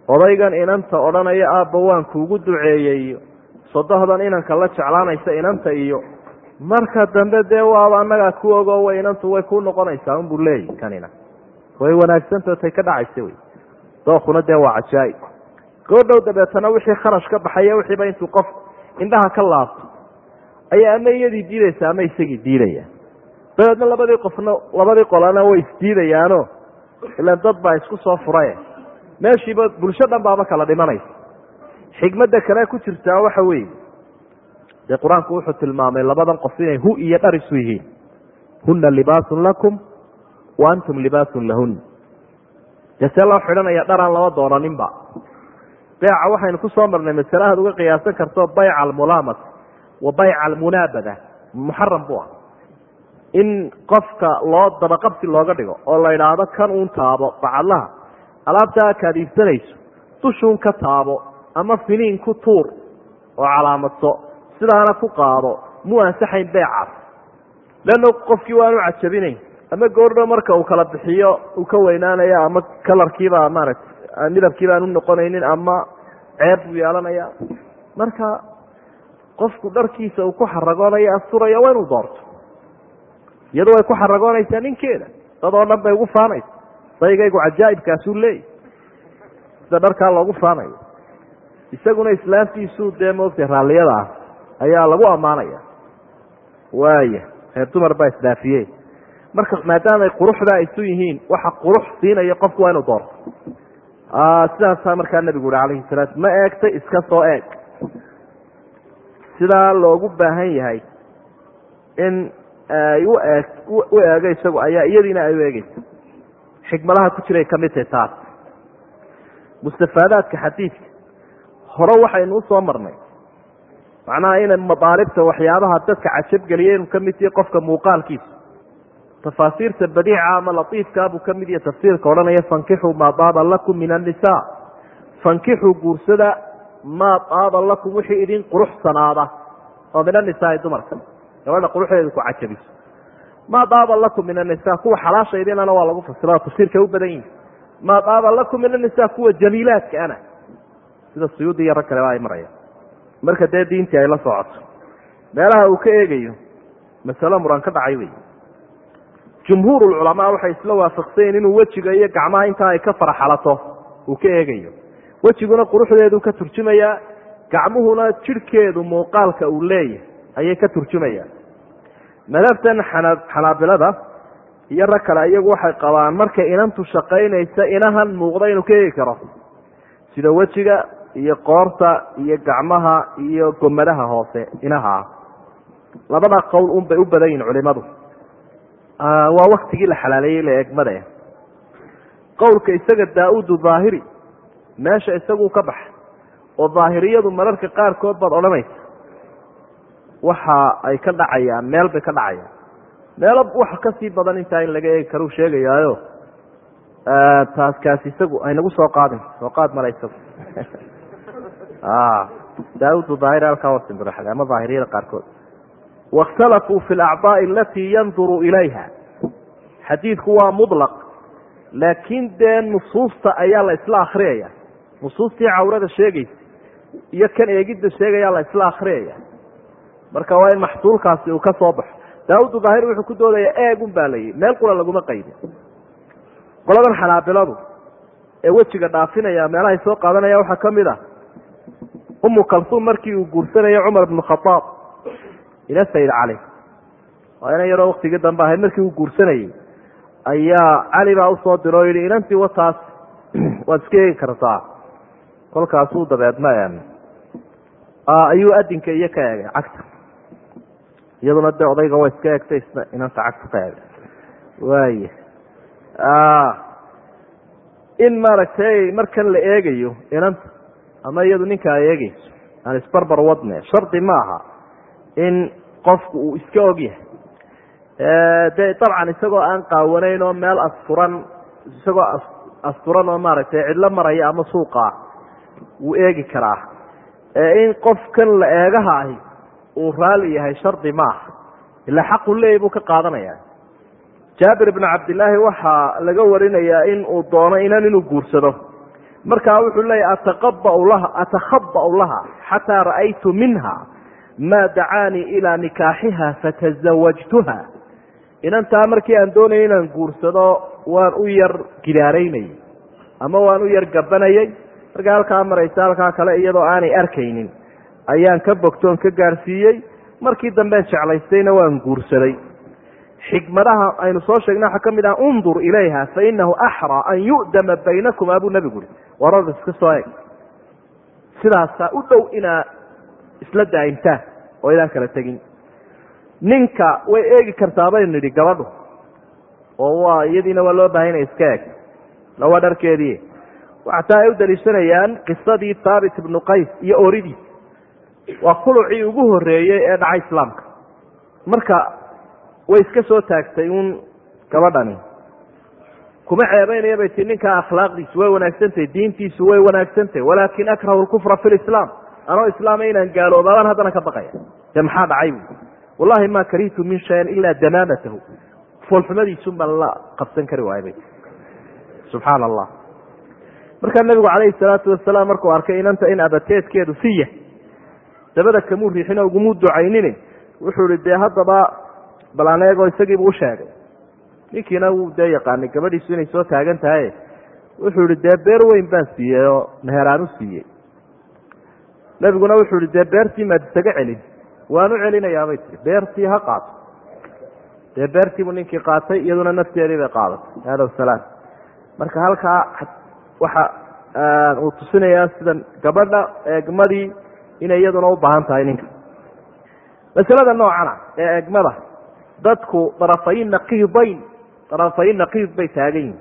odaygan inanta odhanaya aabba waan kuugu duceeyey. Iyo sodohdan inanka la jeclaanaysa inanta iyo. Marka dambe dee waaba annagaa ku ogo inantu way ku noqonaysaa? Unbuu leeyahy kanina. Way wanaagsantao tay ka dhacaysa wey. Dookuna dee waa cajaa-ib goodhow dabeetana wixii kharash ka baxaya wixiiba intuu qof indhaha ka laabto ayaa ama iyadii diidaysa ama isagii diidaya. Dabeedna labadii qofna labadii qolana way isdiidayaano ilan dad baa isku soo furaye. Meeshiiba bulsho dhan baaba kala dhimanaysa. Xikmadda kale ku jirtaa waxa weeye. Dee qur'aanku wuxuu tilmaamay labadan qof inay hu iyo dhar isu yihiin. Huna libaasun lakum wa antum libaasun lahuna dee see loo xidhanaya dharaan lama doonaninba beeca waxaynu ku soo marnay masale aad uga qiyaasan karto bayca almulaamas wa bayca almunaabada muxaram bu ah. In qofka loo dabaqabsi looga dhigo oo la idhaahdo kan uun taabo bacadlaha alaabtaa kaad iibsanayso dushuun ka taabo ama finiin ku tuur oo calaamadso sidaana ku qaado muu ansaxayn beecaas leanna qofkii waanu cajabinayn ama goordho marka uu kala bixiyo uu ka weynaanaya ama kalarkiibaa maarata midabkii baan u noqonaynin ama ceeb buu yeelanaya marka qofku dharkiisa uu ku xaragoonayo asturaya waa inuu doorto. Iyadu way ku xaragoonaysaa ninkeeda. Dad oo dhan bay ugu faanaysa daygaygu cajaa'ibkaasuu leeyahy sida dharkaa loogu faanayo. Isaguna islaamtiisu dee moogtay raalliyada ah ayaa lagu ammaanaya. Waaya reer dumar baa isdhaafiye marka maadaamay quruxda isu yihiin waxa qurux siinaya qofku waa inuu doorto sidaasaa markaa nabigu uhi calayhi salaatu ma eegtay iska soo eeg. Sidaa loogu baahan yahay in ay u eeg u eego isagu ayaa iyadiina ay u eegeysa xikmadaha ku jiray ka mid tahay taas. Mustafaadaadka xadiidka hore waxaynu u soo marnay. Macnaha ina madaalibta waxyaabaha dadka cajabgeliya inuu ka mid yahay qofka muuqaalkiisa tafaasiirta badiica ama latiifkaabuu ka mid yahay tafsiirka odhanaya fankixuu maa daaba lakum min annisa fankixuu guursada maa daaba lakum wixii idin quruxsanaada oo min annisaai dumarka. Gabadha quruxdeedu ku cajabiso. Maa daaba lakum min annisa kuwa xalaashaydinana waa lagu fasira tafsiirka u badan yihi maa daaba lakum min annisa kuwa jamiilaadka ana. Sida suyuudi iyo rag kaleba ay marayaan. Marka dee diintii ay la socoto. Meelaha uu ka eegayo masalo muran ka dhacay wey jumhuur culamaa waxay isla waafaqsanyiin inuu wejiga iyo gacmaha intaa ay ka faraxalato uu ka eegayo. Wejiguna quruxdeedu ka turjumayaa gacmuhuna jidhkeedu muuqaalka uu leeyahay ayay ka turjumayaan madhabtan xanaabilada iyo rag kale iyagu waxay qabaan markay inantu shaqaynaysa inahan muuqda inuu ka eegi karo. Sida wejiga iyo qoorta iyo gacmaha iyo gomadaha hoose inaha. Labada qowl un bay u badan yihiin culimadu waa waktigii la xalaaleeyey la eegmade qowlka isaga daa-udu daahiri meesha isaguu ka baxa oo daahiriyadu mararka qaarkood baad odhanaysa waxa ay ka dhacayaan meel bay ka dhacayaan. Meelo wax ka sii badan intaa in laga eegi karuu sheegayaayo taas kaas isagu aynagu soo qaadin soo qaad male isagu. daa-udu daahiri halkaa wasimbiraxda ama daahiriyada qaarkood waاkhtalafuu fi lacdaai alatii yanduru ilayha xadiidku waa mudlaq laakiin dee nusuusta ayaa la isla akhriyaya nusuustii cawrada sheegaysa iyo kan eegidda sheegayaa la isla akhriyaya marka waa in maxsuulkaasi uu ka soo baxo daawudu daahir wuxuu ku doodayaa eegun baa layihi meel qura laguma qaydin qoladan xanaabiladu ee wejiga dhaafinaya meelahay soo qaadanaya waxaa ka mid ah umu kalsuun markii uu guursanayay cumar bnu khaaab ila sayid cali waa inan yaroo waktigii dambe ahayd markii uu guursanayey ayaa cali baa u soo diro o yihi inantii wataas waad iska eegi kartaa. Kolkaasuu dabeedna ayuu adinka iyo ka eegay cagta. Iyaduna dee odayga waa iska eegtay isna inanta cagta ka eegay. Waaya in maaragtay markan la eegayo inanta ama iyadu ninka ay eegeyso aan isbarbar wadne shardi ma aha in qofku uu iska og yahay. Dee dabcan isagoo aan qaawanayn oo meel asturan isagoo asturan oo maaragtay cidlo maraya ama suuqa wuu eegi karaa. In qofkan la eegaha ahi uu raali yahay shardi maaha ilaa xaqu leeyahy buu ka qaadanaya. Jaabir ibnu cabdillaahi waxaa laga warinayaa in uu doono inan inuu guursado. Markaa wuxuu leeyahy ataqabau laha atakhaba'u laha xataa ra'aytu minha maa dacaanii ilaa nikaaxiha fatasawajtuha inantaa markii aan doonayay inaan guursado waan u yar gidaaraynayay ama waan u yar gabanayay markaa halkaa maraysa halkaa kale iyadoo aanay arkaynin ayaan ka bogtoon ka gaadhsiiyey markii dambean jeclaystayna waan guursaday xikmadaha aynu soo sheegna waxaa ka mid ah undur ilayha fainahu axraa an yu'dama baynakumaa buu nebigu uri warar iska soo eg sidaasaa u dhow inaa isla daa'imtaan oo idaan kala tegin. Ninka way eegi kartaa baynu nidhi gabadhu. Oo waa iyadiina waa loo bahay inay iska eg. Lawaa dharkeedii. Waxataa ay u daliishanayaan qisadii thaabit ibnu qays iyo ooridiis waa kulucii ugu horreeyey ee dhacay islaamka. Marka way iska soo taagtay uun gabadhani. Kuma ceebaynaya bay tii ninkaa akhlaaqdiisu way wanaagsantahay diintiisu way wanaagsantahay walaakin akrahu lkufra fi lislaam anoo islaama inaan gaaloobaaban haddana ka baqaya. Dee maxaa dhacay bu wallahi ma karihtu min shayan ilaa damaamatahu. Foolxumadiisun baan la qabsan kari waaya bay. Subxaana allah markaa nabigu calayhi salaatu wasalaam markuu arkay inanta in abateedkeedu siya dabada kamuu riixin oo ugumuu ducaynini wuxuu ihi dee haddaba balaneego isagiibu u sheegay. Ninkiina wuu dee yaqaanay gabadhiisu inay soo taagan tahay. Wuxuu ihi dee beer weyn baan siiyey oo meheraan u siiyey nebiguna wuxuu ihi dee beertii maad isaga celin? Waan u celinayaabay tii beertii ha qaato dee beertiibuu ninkii qaatay iyaduna nafteedii bay qaadatay hada wasalaam marka halkaa waxa uu tusinayaa sida gabadha eegmadii inay iyaduna u baahan tahay ninka. Masalada noocana ee eegmada dadku darafayi naqiidayn darafayi naqiid bay taagan yihiin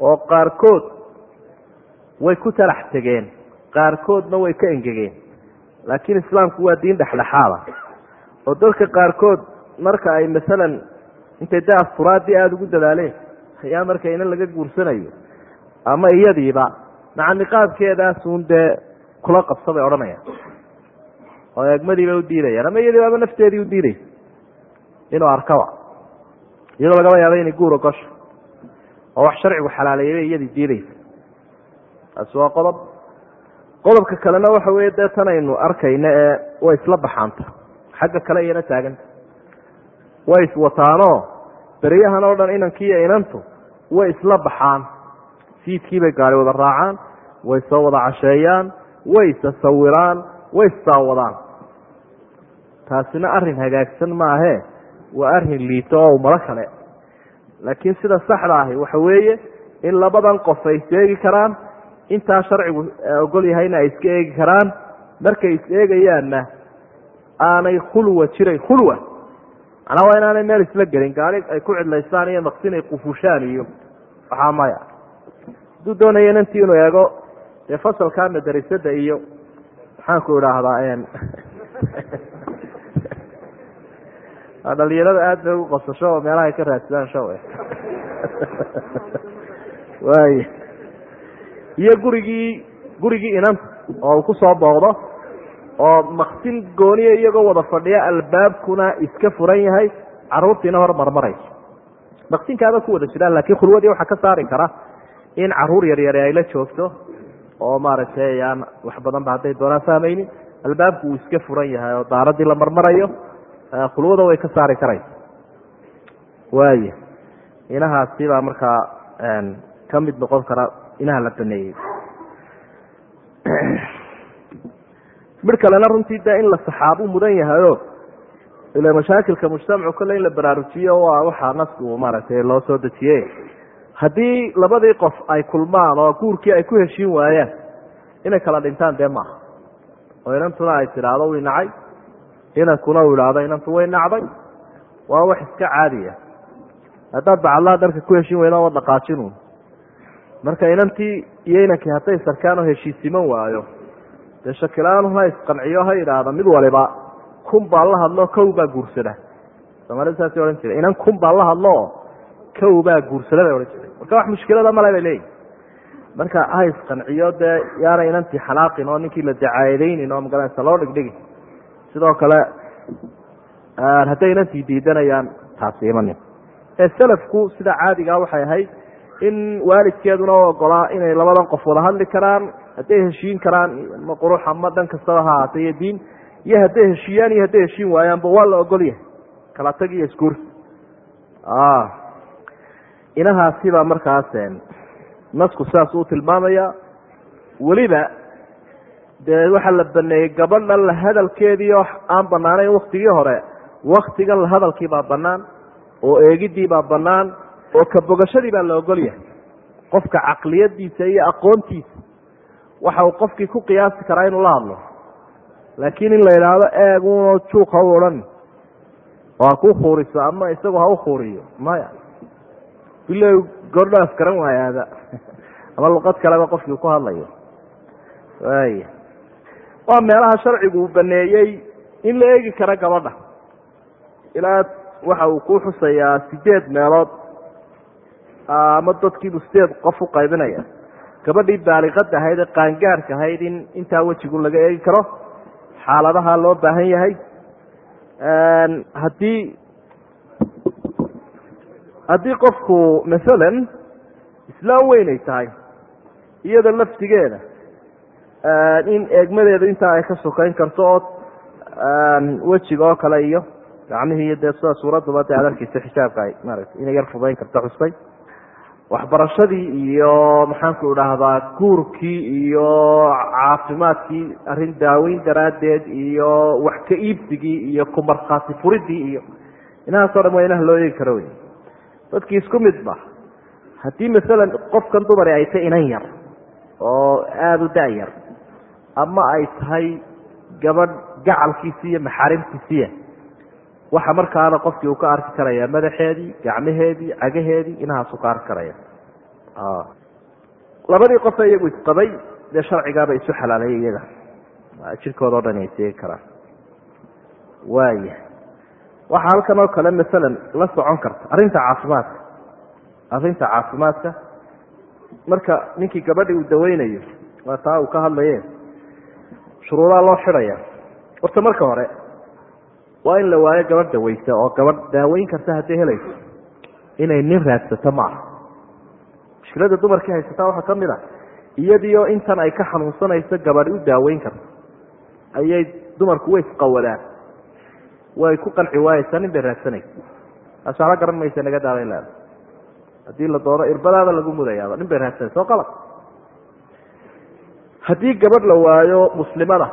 oo qaarkood way ku talax tegeen qaarkoodna way ka engegeen. Laakiin islaamku waa diin dhexdhexaada oo dadka qaarkood marka ay masalan intay de asturaadii aada ugu dadaaleen ayaa marka inan laga guursanayo. Ama iyadiiba maca niqaabkeedaasun dee kula qabsa bay odhanayaan oo eegmadii bay u diidayaan ama iyadiiba ama nafteedii u diidaysa inuu arkaba iyadoo lagaba yaaba inay guura gosho oo wax sharcigu xalaaleeyay iyadii diidaysa. Taasi waa qodob qodobka kalena waxa weeye dee tan aynu arkayno ee way isla baxaanta. Xagga kale iyana taaganta way iswataanoo beryahan oo dhan inankiiyo inantu way isla baxaan. Siidkiibay gaari wada raacaan way soo wada casheeyaan way isasawiraan way istaawadaan taasina arrin hagaagsan maahee waa arrin liito oo umado kale. Laakiin sida saxda ahi waxa weeye in labadan qof ay is eegi karaan intaa sharcigu ogol yahayna ay iska eegi karaan markay is eegayaanna aanay khulwa jiray khulwa. Macnaa waa inaanay meel isla gelin gaari ay ku cidlaystaan iyo maqsin ay qufushaan iyo waxaa maya. Hadduu doonaya inantii inuu eego dee fasalkaa madarasada iyo maxaanku idhaahdaa dhalinyarada aada bay ugu qosasho oo meelaha ay ka raadsadaan show waay iyo gurigii gurigii inanta oo uu ku soo booqdo oo maksin gooniya iyagoo wada fadhiya albaabkuna iska furan yahay caruurtiina hor marmarayso maksinkaaba ku wada jiraan laakiin khulwadii waxaa ka saari kara in carruur yaryare ay la joogto oo maaragtay aan wax badanba hadday doonaan fahmaynin albaabku uu iska furan yahay oo daaradii la marmarayo khulwada way ka saari karaysa waaya inahaasi baa markaa ka mid noqon kara inaha la baneeyey mid kalena runtii de in la saxaabu mudan yahayo ila mashaakilka mujtamacu kale in la baraarujiyo waa waxaa nasku maaragtay loo soo dejiye haddii labadii qof ay kulmaan oo guurkii ay ku heshiin waayaan inay kala dhintaan dee maaha. Oo inantuna ay tidhaahdo wi nacay. Inankuna uu idhaahdo inantu way nacday. Waa wax iska caadiya. Haddaad bacadlaa dharka ku heshin weyda oo dhaqaajinu marka inantii iyo inankii hadday sarkaan oo heshiisiman waayo dee shakilaan ha isqanciyo ha idhaahda mid waliba kun baa la hadlo kow baa guursada. Soomaalida saasay odhan jira inan kun baa la hadlo kow baa guursada bay odhan jiray marka wax mushkilada male bay leeyihi marka ha isqanciyo dee yaana inantii xanaaqin oo ninkii la dacaadaynin oo magaranaysa loo dhigdhigi sidoo kale hadday inantii diidanayaan taasi imanin ee salafku sida caadigaa waxay ahayd in waalidkeeduna ogolaa inay labadan qof wada hadli karaan hadday heshiin karaan ma qurux ama dhan kastaba ha ahaatay iyo diin iyo hadday heshiiyaan iyo hadday heshiin waayaanba waa la ogol yahay. Kala tag iyo isguursi inahaasi baa markaas nasku saas uu tilmaamaya weliba dee waxaa la baneeyey gabadha la hadalkeediio aan banaanayn waktigii hore waktigan la hadalkii baa banaan oo eegidii baa banaan oo kabogashadii baa la ogol yahay. Qofka caqliyadiisa iyo aqoontiisa waxa uu qofkii ku qiyaasi karaa inuu la hadlo. Laakiin in la yidhaahdo eeguno juuq ha u odhan. Oo ha ku kuuriso ama isagu ha u kuuriyo maya. Bila gordhaaf garan waayaada. Ama luqad kaleba qofkii ku hadlayo. Waaya waa meelaha sharcigu uu baneeyey in la eegi karo gabadha. Ilaa waxa uu ku xusayaa sideed meelood ama dadkiibu sideed qof u qaybinaya gabadhii baaliqada ahayd ee qaangaarka ahayd in intaa wejigu laga eegi karo xaaladaha loo baahan yahay. Haddii haddii qofku masalan islaam weynay tahay iyada laftigeeda in eegmadeedu intaa ay ka sokayn karto oo wejiga oo kale iyo gacmihii iyo dee sida suuraduba dee aad arkeysa xijaabka ay maaragtay inay yar fudayn karto xusbay waxbarashadii iyo maxaanku idhaahdaa guurkii iyo caafimaadkii arrin daaweyn daraaddeed iyo wax ka iibsigii iyo kumarkhaati furidii iyo inahaasoo dhan waa inaha loo eegi karo wey dadkii isku mid ba haddii masalan qofkan dumari ay tahay inan yar oo aada u da-yar ama ay tahay gabadh gacalkiisi iyo maxaarimtiisiya waxa markaana qofkii uu ka arki karaya madaxeedii gacmaheedii cagaheedii inahaasuu ka arki karaya. Labadii qofe iyagu isqabay dee sharcigaaba isu xalaalayay iyaga. Jirkooda o dhan ay seegi karaan. Waaya waxaa halkan oo kale masalan la socon karta arrinta caafimaadka. Arrinta caafimaadka marka ninkii gabadhi uu daweynayo waa taa uu ka hadlaye shuruudaha loo xidhaya. Horta marka hore waa in la waayo gabadh daweysa oo gabadh daaweyn karta hadday helayso inay nin raadsato ma aha. Mushkilada dumarkii haysataa waxaa ka mid a iyadiioo intan ay ka xanuunsanayso gabadhi u daaweyn karto ayay dumarku way isqawadaan. Way ku qanci waayeysaa nin bay raadsanaysa asaalo garan maysa naga daabay leeda haddii la doono irbadaada lagu mudayaaba nin bay raadsanaysa oo qalad haddii gabadh la waayo muslimada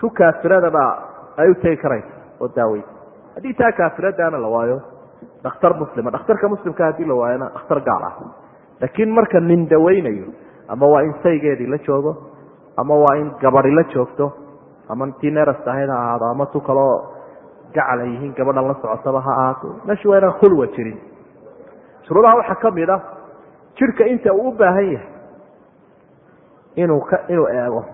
tu kaafiradaba ay u tegi karaysa oo daaweyn haddii taa kaafiradaana la waayo dhakhtar muslima dhakhtarka muslimka haddii la waayona dhakhtar gaal ah. Laakiin marka nin daweynayo ama waa in saygeedii la joogo ama waa in gabadi la joogto ama tii nerast ahayd ha ahaado ama tu kaloo gacal ay yihiin gabadhan la socotaba ha ahaato meesha waa inaan khulwa jirin. Shuruudaha waxaa ka mid a jirhka inta uu u baahan yahay inuu ka inuu eego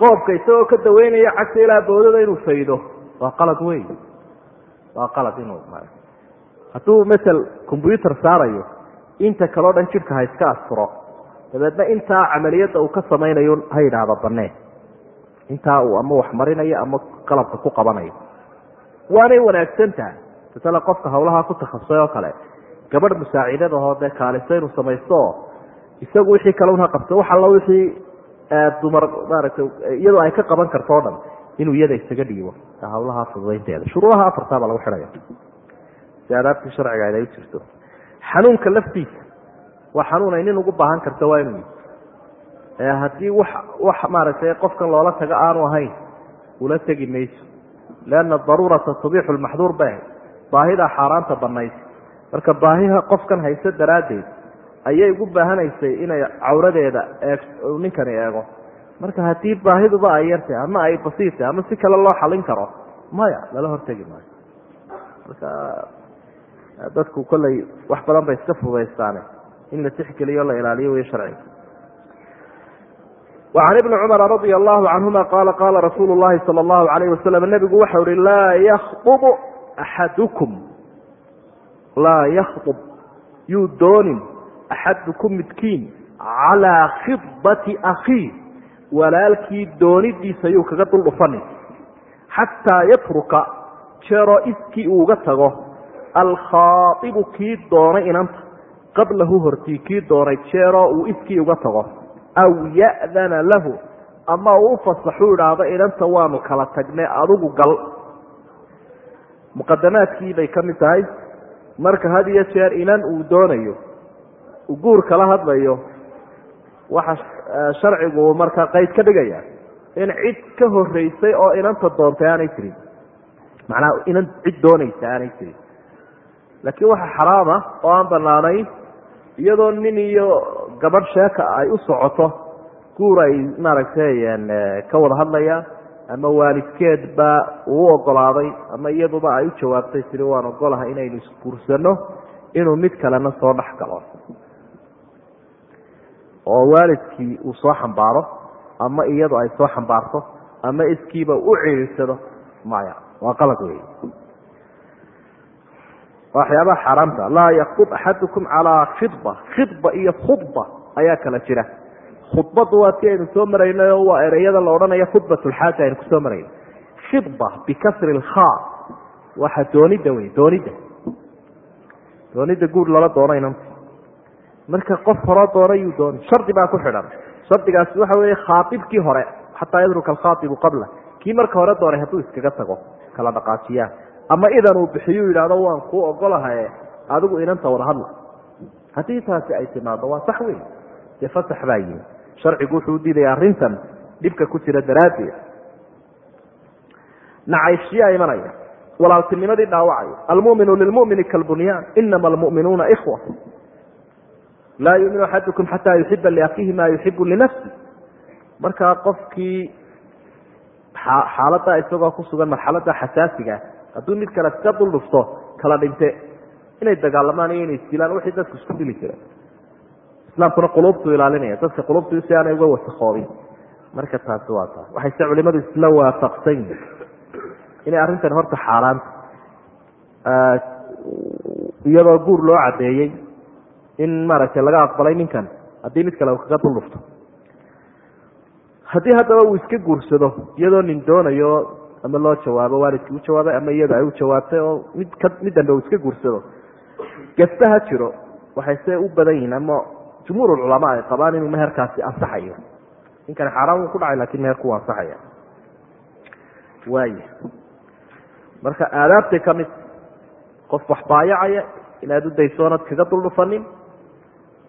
qoobka isagoo ka daweynaya cagta ilaa boodada inuu faydo. Waa qalad wey waa qalad inuu hadduu masel combyuter saarayo inta kaleo dhan jidhka ha iska asturo. Dabeedna intaa camaliyadda uu ka samaynayo ha yidhaahdo banee intaa uu ama wax marinayo ama qalabka ku qabanayo. Waanay wanaagsan tahay. Masala qofka hawlaha ku takhasusay oo kale gabadh musaacidadahoo dee kaalisa inuu samaysto oo isagu wixii kale unha qabto. Wax alla wixii dumar maaragtay iyadoo ay ka qaban karto o dhan inuu iyada isaga dhiibo hawlaha fududaynteeda shuruudaha afartaa baa lagu xidhaya. Si adaabtii sharciga ay u xanuunka laftiisa. Waa xanuun ay nin ugu baahan karto waa inuu haddii wax wax maaragtay qofkan loola tago aanu ahayn ula tegi mayso. Leanna daruurata tubiixu lmaxduur bay ahayd. Baahidaa xaaraanta banayd marka baahiha qofkan hayso daraaddeed ayay ugu baahanaysay inay cawradeeda ninkani eego. Marka haddii baahiduba ay yartay ama ay basiirtay ama si kale loo xalin karo maya lala hortegi maayo. Marka dadku kolley wax badan bay iska fudaystaane in la tixgeliyo la ilaaliyo wey sharciga. Wacan ibni cumara radia allahu canhuma qaala qaala rasuulu llahi sala allahu alayh wasalam nebigu waxau ihi laa yakhdubu axadukum laa yakhdub yuu doonin axaduku midkiin calaa khibati akhiih walaalkii doonidiisa ayuu kaga dul dhufanay xataa yatruka jeeroo iskii uu uuga tago alkhaaibu kii doonay inanta qablahu hortii kii doonay jero uu iskii uga tago aw ya'dana lahu ama uu u idhaahdo inanta waanu kala tagnay adugu gal muqadamaadkii bay ka mid tahay marka had iyo jeer inan uu doonayo guur kala hadlayo waxa sharcigu markaa qayd ka dhigaya in cid ka horeysay oo inanta doontay aanay jirin. Macnaha inan cid doonaysa aanay jirin. Laakiin waxa xaraama oo aan banaanayn iyadoo nin iyo gabadh sheeka ay u socoto guur ay maaragtay ka wada hadlayaan ama waalidkeedba uu ogolaaday ama iyaduba ay u jawaabtay tiri waan ogolahay inaynu isguursano inuu mid kalena soo dhex galo oo waalidkii uu soo xambaaro ama iyadu ay soo xambaarto ama iskiiba u ciriirsado maya. Waa qalad wey waxyaabaha xaaraamta laa yakub axadukum calaa khidba. Khidba iyo khudba ayaa kala jira. Khudbadu waa si aynu soo maraynay waa ereyada la odhanaya khudbatulxaaja aynu ku soo marayna khidba bikasri lkha waxa doonidda wey doonidda doonidda guur lala doono inanta marka qof horo doonay yuu doonay. Shardi baa ku xidhan. Shardigaasi waxa weeye khaatibkii hore xataa yadruka alkhaatibu qabla. Kii marka hore doonay hadduu iskaga tago kala dhaqaajiyaan ama idan uu bixiyu yidhahdo waan kuu ogolahaye adigu inanta wada hadla. Haddii taasi ay timaado waa sax wey dee fasax baa yimi sharcigu wuxuu diidaya arrintan dhibka ku jira daraaddeed. Nacayshiyaa imanaya. Walaaltinimadii dhaawacaya almuminu lilmumini kalbunyaan inama almuminuuna ikhwa laa yuminu axadukum xataa yuxiba liakiihi maa yuxibu linafsi. Markaa qofkii xaaladdaa isagoo ku sugan marxaladda xasaasigaa hadduu mid kale ka dul dhufto kala dhinte inay dagaalamaan iyo inay isdilaan wixii dadku isku dili jireen islaamkuna quluubtuu ilaalinaya dadka quluubtu si aanay uga wasakoobin marka taasi waa taas waxayse culimadu isla waafaqsan yihiin inay arrintan horta xaaraanta iyadoo guur loo caddeeyey in maaragtay laga aqbalay ninkan haddii mid kale kaga dul dhufto haddii haddaba uu iska guursado iyadoo nin doonayo ama loo jawaabo waalidkii u jawaabay ama iyada ay u jawaabtay oo mid ka mid dambe uu iska guursado gasta ha jiro waxay se u badan yihiin ama jumhuur culamaa ay qabaan inuu meherkaasi ansaxayo. Ninkani xaaraan wuu ku dhacay laakiin meherku waa ansaxaya. Waaya marka aadaabtay ka mid qof wax baayacaya inaad u dayso oonad kaga dul dhufanin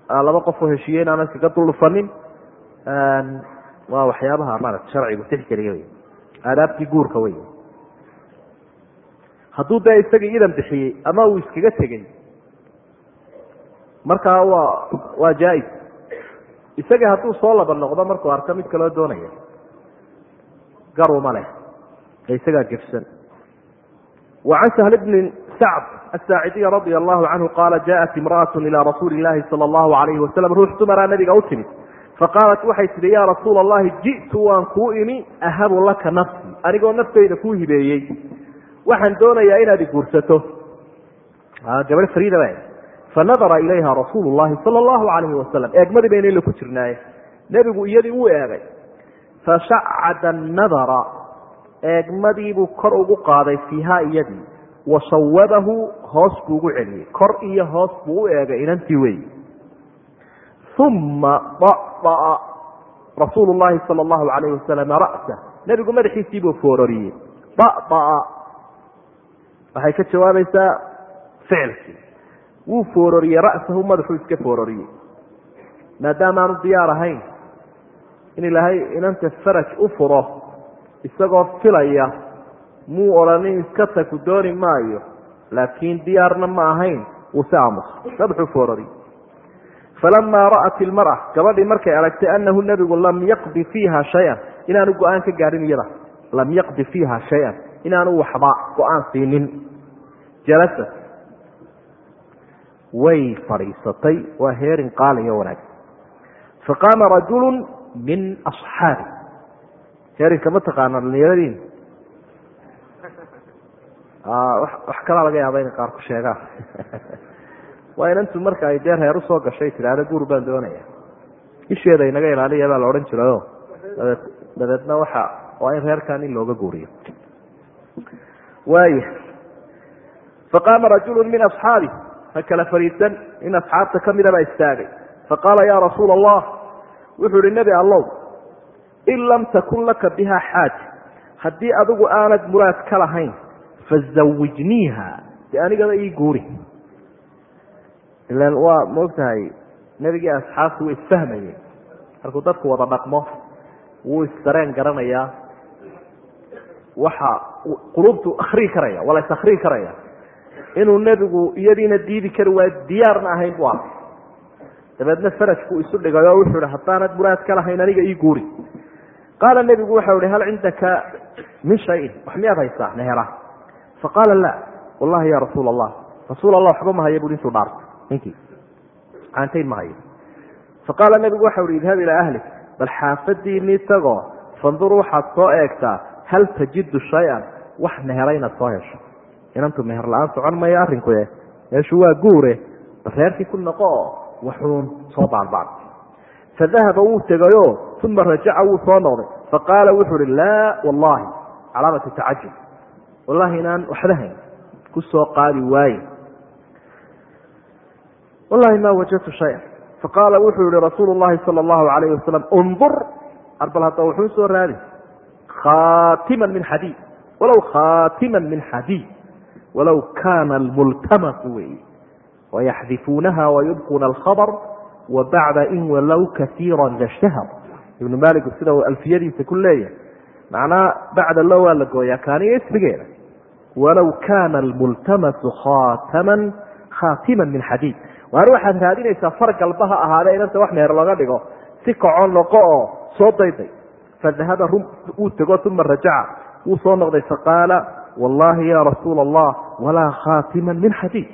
Ah, laba qof oo heshiiye inaan iskaga waa waxyaabaha maarata sharcigu tixgeliga wey aadaabtii guurka wey hadduu dee isagii idan bixiyey ama uu iskaga tegey markaa waa waa jaa-is. Isagii hadduu soo laba noqdo markuu arko mid kaloo doonaya garuma leh isagaa gefsan. Wa can sahl bni سعد الساaعدي رضي الله عنه قال جاءت امرأة إلى رsuuل اللhi صلى الله عليه وسلم ruux duمraa نabiga u timid faqاaلت waxay tihi ya رasuul اللhi jiئtu waan kuu imi أhabu laka نفسي anigoo naftayda kuu hibeeyey waxaan doonayaa inaad iguursato gabah frida ba fanadra ilayha rasuul الlahi salى الlahu عalayه wasalam eegmadii baynu ila ku jirnaaye nebigu iyadii uu eegay fashacada nadra eegmadiibuu kor ugu qaaday fiiha iyadii wasawabahu hoos buu ugu celiyey kor iyo hoos buu u eegay inantii wey uma daa rasuulu llahi sala allahu alayh wasalam ra'sa nebigu madaxiisiibuu foororiyey dadaa waxay ka jawaabaysaa ficilkii wuu foororiyey ra'sahu madaxuu iska foororiyey maadaama aanu diyaar ahayn in ilaahay inanta faraj u furo isagoo filaya muu odhanin iska taku dooni maayo laakiin diyaarna ma ahayn wuu si aamusa madaxuu foororiyey falamaa ra'at ilmar'a gabadhii markay aragtay annahu nebigu lam yaqdi fiiha shay-an inaanu go'aan ka gaadhin iyada. Lam yaqdi fiiha shay-an inaanu waxba go'aan siinin. Jalasat way fadhiisatay waa heerin qaaliyo wanaag. Faqaama rajulu min asxaabi. Heerinka ma taqaana dhalinyaradiin wax kalaa laga yaaba inay qaar ku sheegaan. Waa inantu marka ay dee reer u soo gashay tidhaahda guur baan doonaya. Isheeda inaga ilaaliya baa la odhan jirayo dabeed dabeedna waxa waa in reerkan in looga guuriyo. Waaya faqaama rajulu min asxaabi ha kala fariisan in asxaabta kamida baa istaagay. Faqaala ya rasuula allah wuxuu ihi nebi allow in lam takun laka biha xaaja haddii adigu aanad muraad ka lahayn fazawijniiha dee anigaba ii guuri ilan waa maogtahay nebigii asxaabtu way isfahmayeen markuu dadku wada dhaqmo wuu isdareen garanayaa waxa qulubtu akrii karaya waa la is akrii karaya inuu nebigu iyadiina diidi kari waayo diyaarna ahayn bu arkay dabeedna farajku isu dhigay oo wuxuu ihi haddaanad muraad ka lahayn aniga ii guuri qaala nebigu waxau ihi hal cindaka min shayin wax miyaad haysaa mehera faqaala la. Wallahi ya rasuul allah rasuul allah waxba ma haya intuu dhaartay. Ninkii. Caantayn ma faqaala nebigu waxau ihi idhab ilaa ahlik bal xaafadiinii tagoo fandur waxaad soo eegtaa hal tajidu shay-an wax mehera soo hesho. Inantu meher la'aan socon maya arrinkuye meeshu waa guure reerkii ku noqo oo waxuun soo baanbaan fadahaba wuu tegayo uma rajaca wuu soo noqday. Faqaala wuxuu uhi laa wallahi calaamatu tacajub wallahi inaan waxba hayn qaadi waaye. Wallahi ma wajadtu shaya faqaala wuxuu yihi rasuulu llahi sala allahu alayhi wasalam undur. Arbal hadda wuxuu soo raadi khaatiman min xadiid walow khaatiman min xadiid walow kana almultamasu wey wayaxdifuunaha wayubquna alkhabr wabacda in walow kaiira dashtahar ibnu maaligu sida uu alfiyadiisa ku leeyahay macnaa bacda lo waa la gooyaa kaaniyo ismigeeda walow kana almultamasu khaataman khaatiman min xadiid waana waxaad raadinaysaa far galba ha ahaade inanta wax meher looga dhigo si kaco noqo oo soo dayday fadahaba rum wuu tego uma rajaca wuu soo noqday faqaala wallahi ya rasuula allah walaa khaatiman min xadiid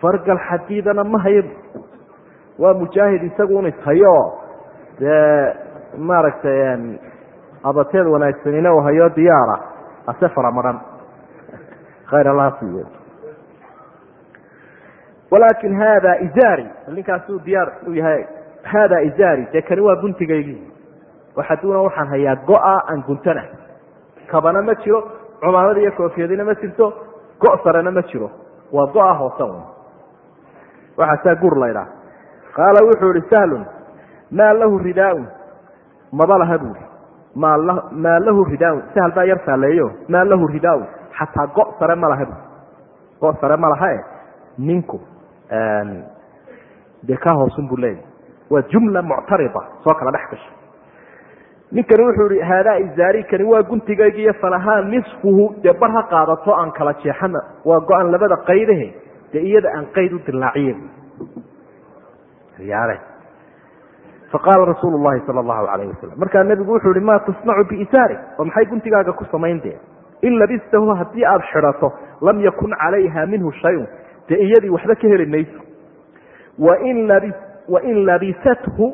fargal xadiidana ma hayo waa mujaahid isagu un dee maaragtay abateed wanaagsanina u hayo diyaara ase faramaran khayr allaha siiye walaakin hada izaari ninkaasuu diyaar u yahay hada izaari dee kani waa guntigaygii waxaduuna waxaan hayaa go-a aan guntana kabana ma jiro cumaamada iyo koofiyadina ma jirto go' sarena ma jiro waa go-a hoose un waxaasaa guur laydhaah qaala wuxuu ihi sahlun maa lahu ridaaun maba laha buuri maa lahu ridaaun sahl baa yar saaleeyo maa lahu ridaaun xataa go' sare ma buuri go' sare ma laha e ninku dee kaa hoosun buu leeyahy waa jumla muctarida soo kala dhex gashay ninkani wuxuu ihi haadaa izaari kani waa guntigaygiiyo falahaa nisfuhu dee bar ha qaadato aan kala jeexana. Waa go-an labada qaydahe dee iyada aan qayd u dilaaciye yaare faqaala rasuulu llahi sala allahu calayh wasalam markaa nebigu wuxuu ihi maa tasnacu biisaari oo maxay guntigaaga ku samayn dee in labistahu haddii aada xidhato lam yakun calayha minhu shayun. Dee iyadii waxba ka heli mayso. Wain labi wain labisathu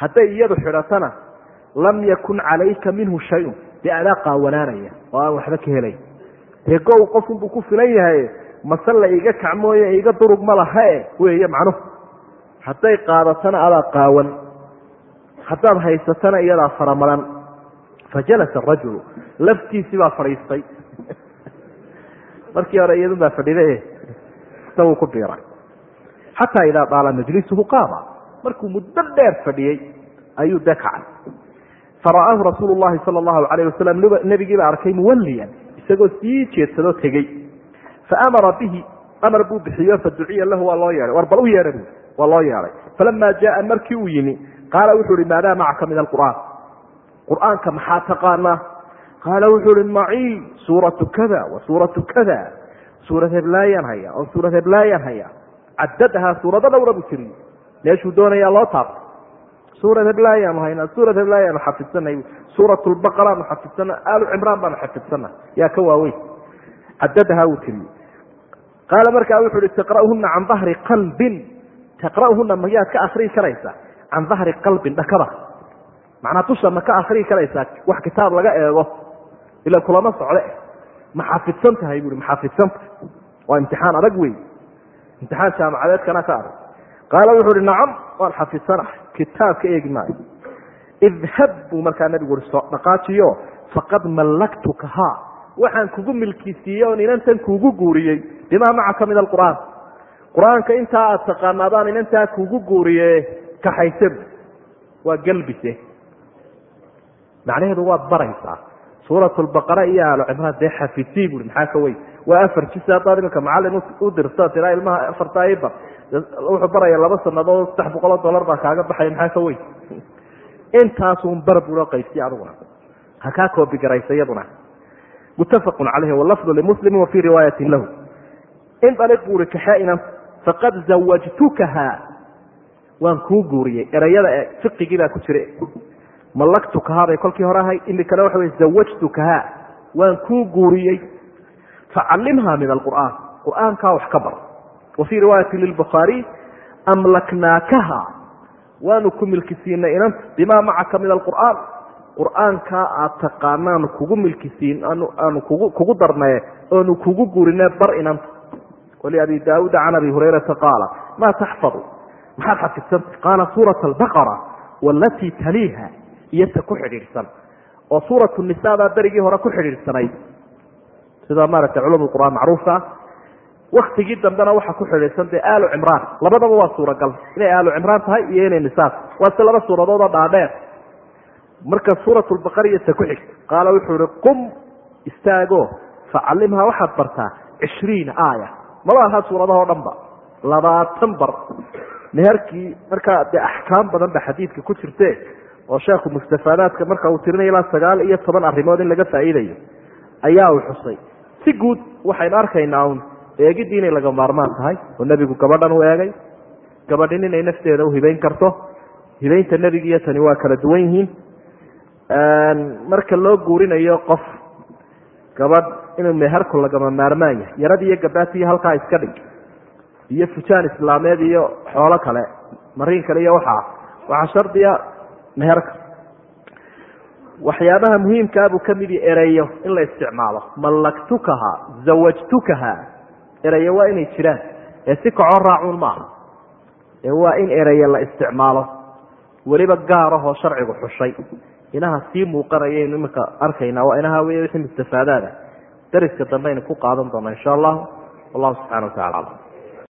hadday iyadu xidhatana lam yakun calayka minhu shayun. Dee adaa qaawanaanaya oo aan waxba ka helay. Dee gow qofunbuu ku filan yahay mase la iga kacmooye iga durug ma lahae weeye macnuhu hadday qaadatana adaa qaawan. Haddaad haysatana iyadaa faramaran fajalasa arajulu laftiisii baa fadhiistay. Markii hore iyadun baa fadhida isna wuu ku biiray xataa idaa daala majlisuhu qaama. Markuu muddo dheer fadhiyey ayuu dee kacay fara'aahu rasuulu llahi sala allahu calayh wasalam nebigiiba arkay muwalliyan isagoo sii jeedsadoo tegey. Faamara bihi amar buu bixiyo faduciya lahu waa loo yeehay war bal u yeedha buu waa loo yeedhay. Falama jaaa markii uu yimi qaala wuxuu ihi maadaa macaka min alqur'aan qur'aanka maxaa taqaanaa? Qaala wuxuu ihi macii suuratu kada wa suuratu kada. Suurad heblaayaan haya oo suurad heblaayaan haya. Cadadahaa suurado dhowra buu tiriy meeshuu doonayaa loo taabto. Suurad heblayaanu haynaa suurad heblayaanu xafidsanay suurat lbaqaraanu xafidsanna aalu cimraan baanu xafidsanna yaa ka waaweyn. Cadadahaa wuu tiriye qaala markaa wuxuu ihi taqra'uhuna can dahri qalbin. Taqra'uhuna mayaad ka akrii karaysaa? Can dahri qalbin dhakada macnaa dusha ma ka akrii karaysaa wax kitaab laga eego? Ila kulama socde. Ma xafidsan tahay buui ma xafidsan tahay. Waa imtixaan adag wey imtixaan jaamacadeedkana ka adag qaala wuxuu uhi nacam waan xafidsanahay. Kitaab ka eegi maayo. Idhab buu markaa nabigu ui dhaqaajiyo. Faqad mallaktuka ha. Waxaan kugu milkisiiye oon inantan kuugu guuriyey. Bimaa macaka min alqur'aan. Qur'aanka intaa aad taqaanaadaan inantaa kuugu guuriye kaxaysabu waa gelbise macnaheedu waad baraysaa. Suurat lbaqara iyo aalo cimraan dee xafidii bui maxaa ka weyn? Waa afar jis haddaad iminka macalin u dirto tiraa ilmaha afartaa ibar wuxuu baraya laba sanadood saddex boqol dollar baa kaaga baxaya maxaa ka weyn? Intaasun bar bulo qaybsiy adiguna. Ha kaa koobigaraysa iyaduna. Muttafaqun caleyhi walafdu limuslimi wa fii riwaayatin lahu. Indaliq buuri kaxaa-inan faqad zawajtukaha waan kuu guuriyey erayada e fiqigii baa ku jira mallaktukahaa bay kolkii hore ahay imikana waxa wey zawajtukahaa waan kuu guuriyey. Facallimha min alqur'aan qur'aankaa wax ka bar. Wa fii riwaayati lilbukhaariy amlaknaakaha waanu ku milkisiinay inanta bimaa macaka min alqur'aan. Qur'aankaa aad taqaanaanu kugu milkisiin aanu kugu darnaye oonu kugu guurine bar inanta waliabi daauuda can abi hurayrata qaala maa taxfadu? Maxaad xafidsanta qaala suurat albaqara walatii taliiha iyo ta ku xidhiidhsan oo suuratu nisa baa berigii hore ku xidhiidhsanayd sida maaragtay culum qur'aan macruufka ah. Waktigii dambena waxaa ku xidhiidhsan dee aalu cimraan. Labadaba waa suuragal. Inay aalu cimraan tahay iyo inay nisaas waa se laba suuradood oo dhaadheer. Marka suurat lbaqara iyo ta ku xigta. Qaala wuxuu ihi qum istaago. Facallimhaa waxaad bartaa cishriina aaya. Maba aha suuradahoo dhan ba. Labaatan bar. Meherkii markaa dee axkaam badan ba xadiidka ku jirte oo sheekhu mustafaadaadka marka uu tirinayo ilaa sagaal iyo toban arrimood in laga faa'iidayo ayaa uu xusay. Si guud waxaynu arkaynaa un eegidii inay laga maarmaan tahay oo nebigu gabadhan u eegay. Gabadhin inay nafteeda u hibayn karto hibaynta nebiga iyo tani waa kala duwan yihiin. Marka loo guurinayo qof gabadh inuu meherku lagama maarmaan yahay yarad iyo gabaatiyo halkaa iska dhig iyo fujaan islaameed iyo xoolo kale mariin kale iyo waxaa waxaa shardiya meherka. Waxyaabaha muhiimkaa buu ka mid ereyo in la isticmaalo. Mallaktukaha zawajtukaha ereyo waa inay jiraan. Ee si kacoo raacuun maaha ee waa in ereye la isticmaalo. Weliba gaarahoo sharcigu xushay. Inaha sii muuqanayaynu iminka arkaynaa waa inaha wey wixii mustafaadaada dariska dambe aynu ku qaadan doona insha allah wallahu subxana wa tacala aclam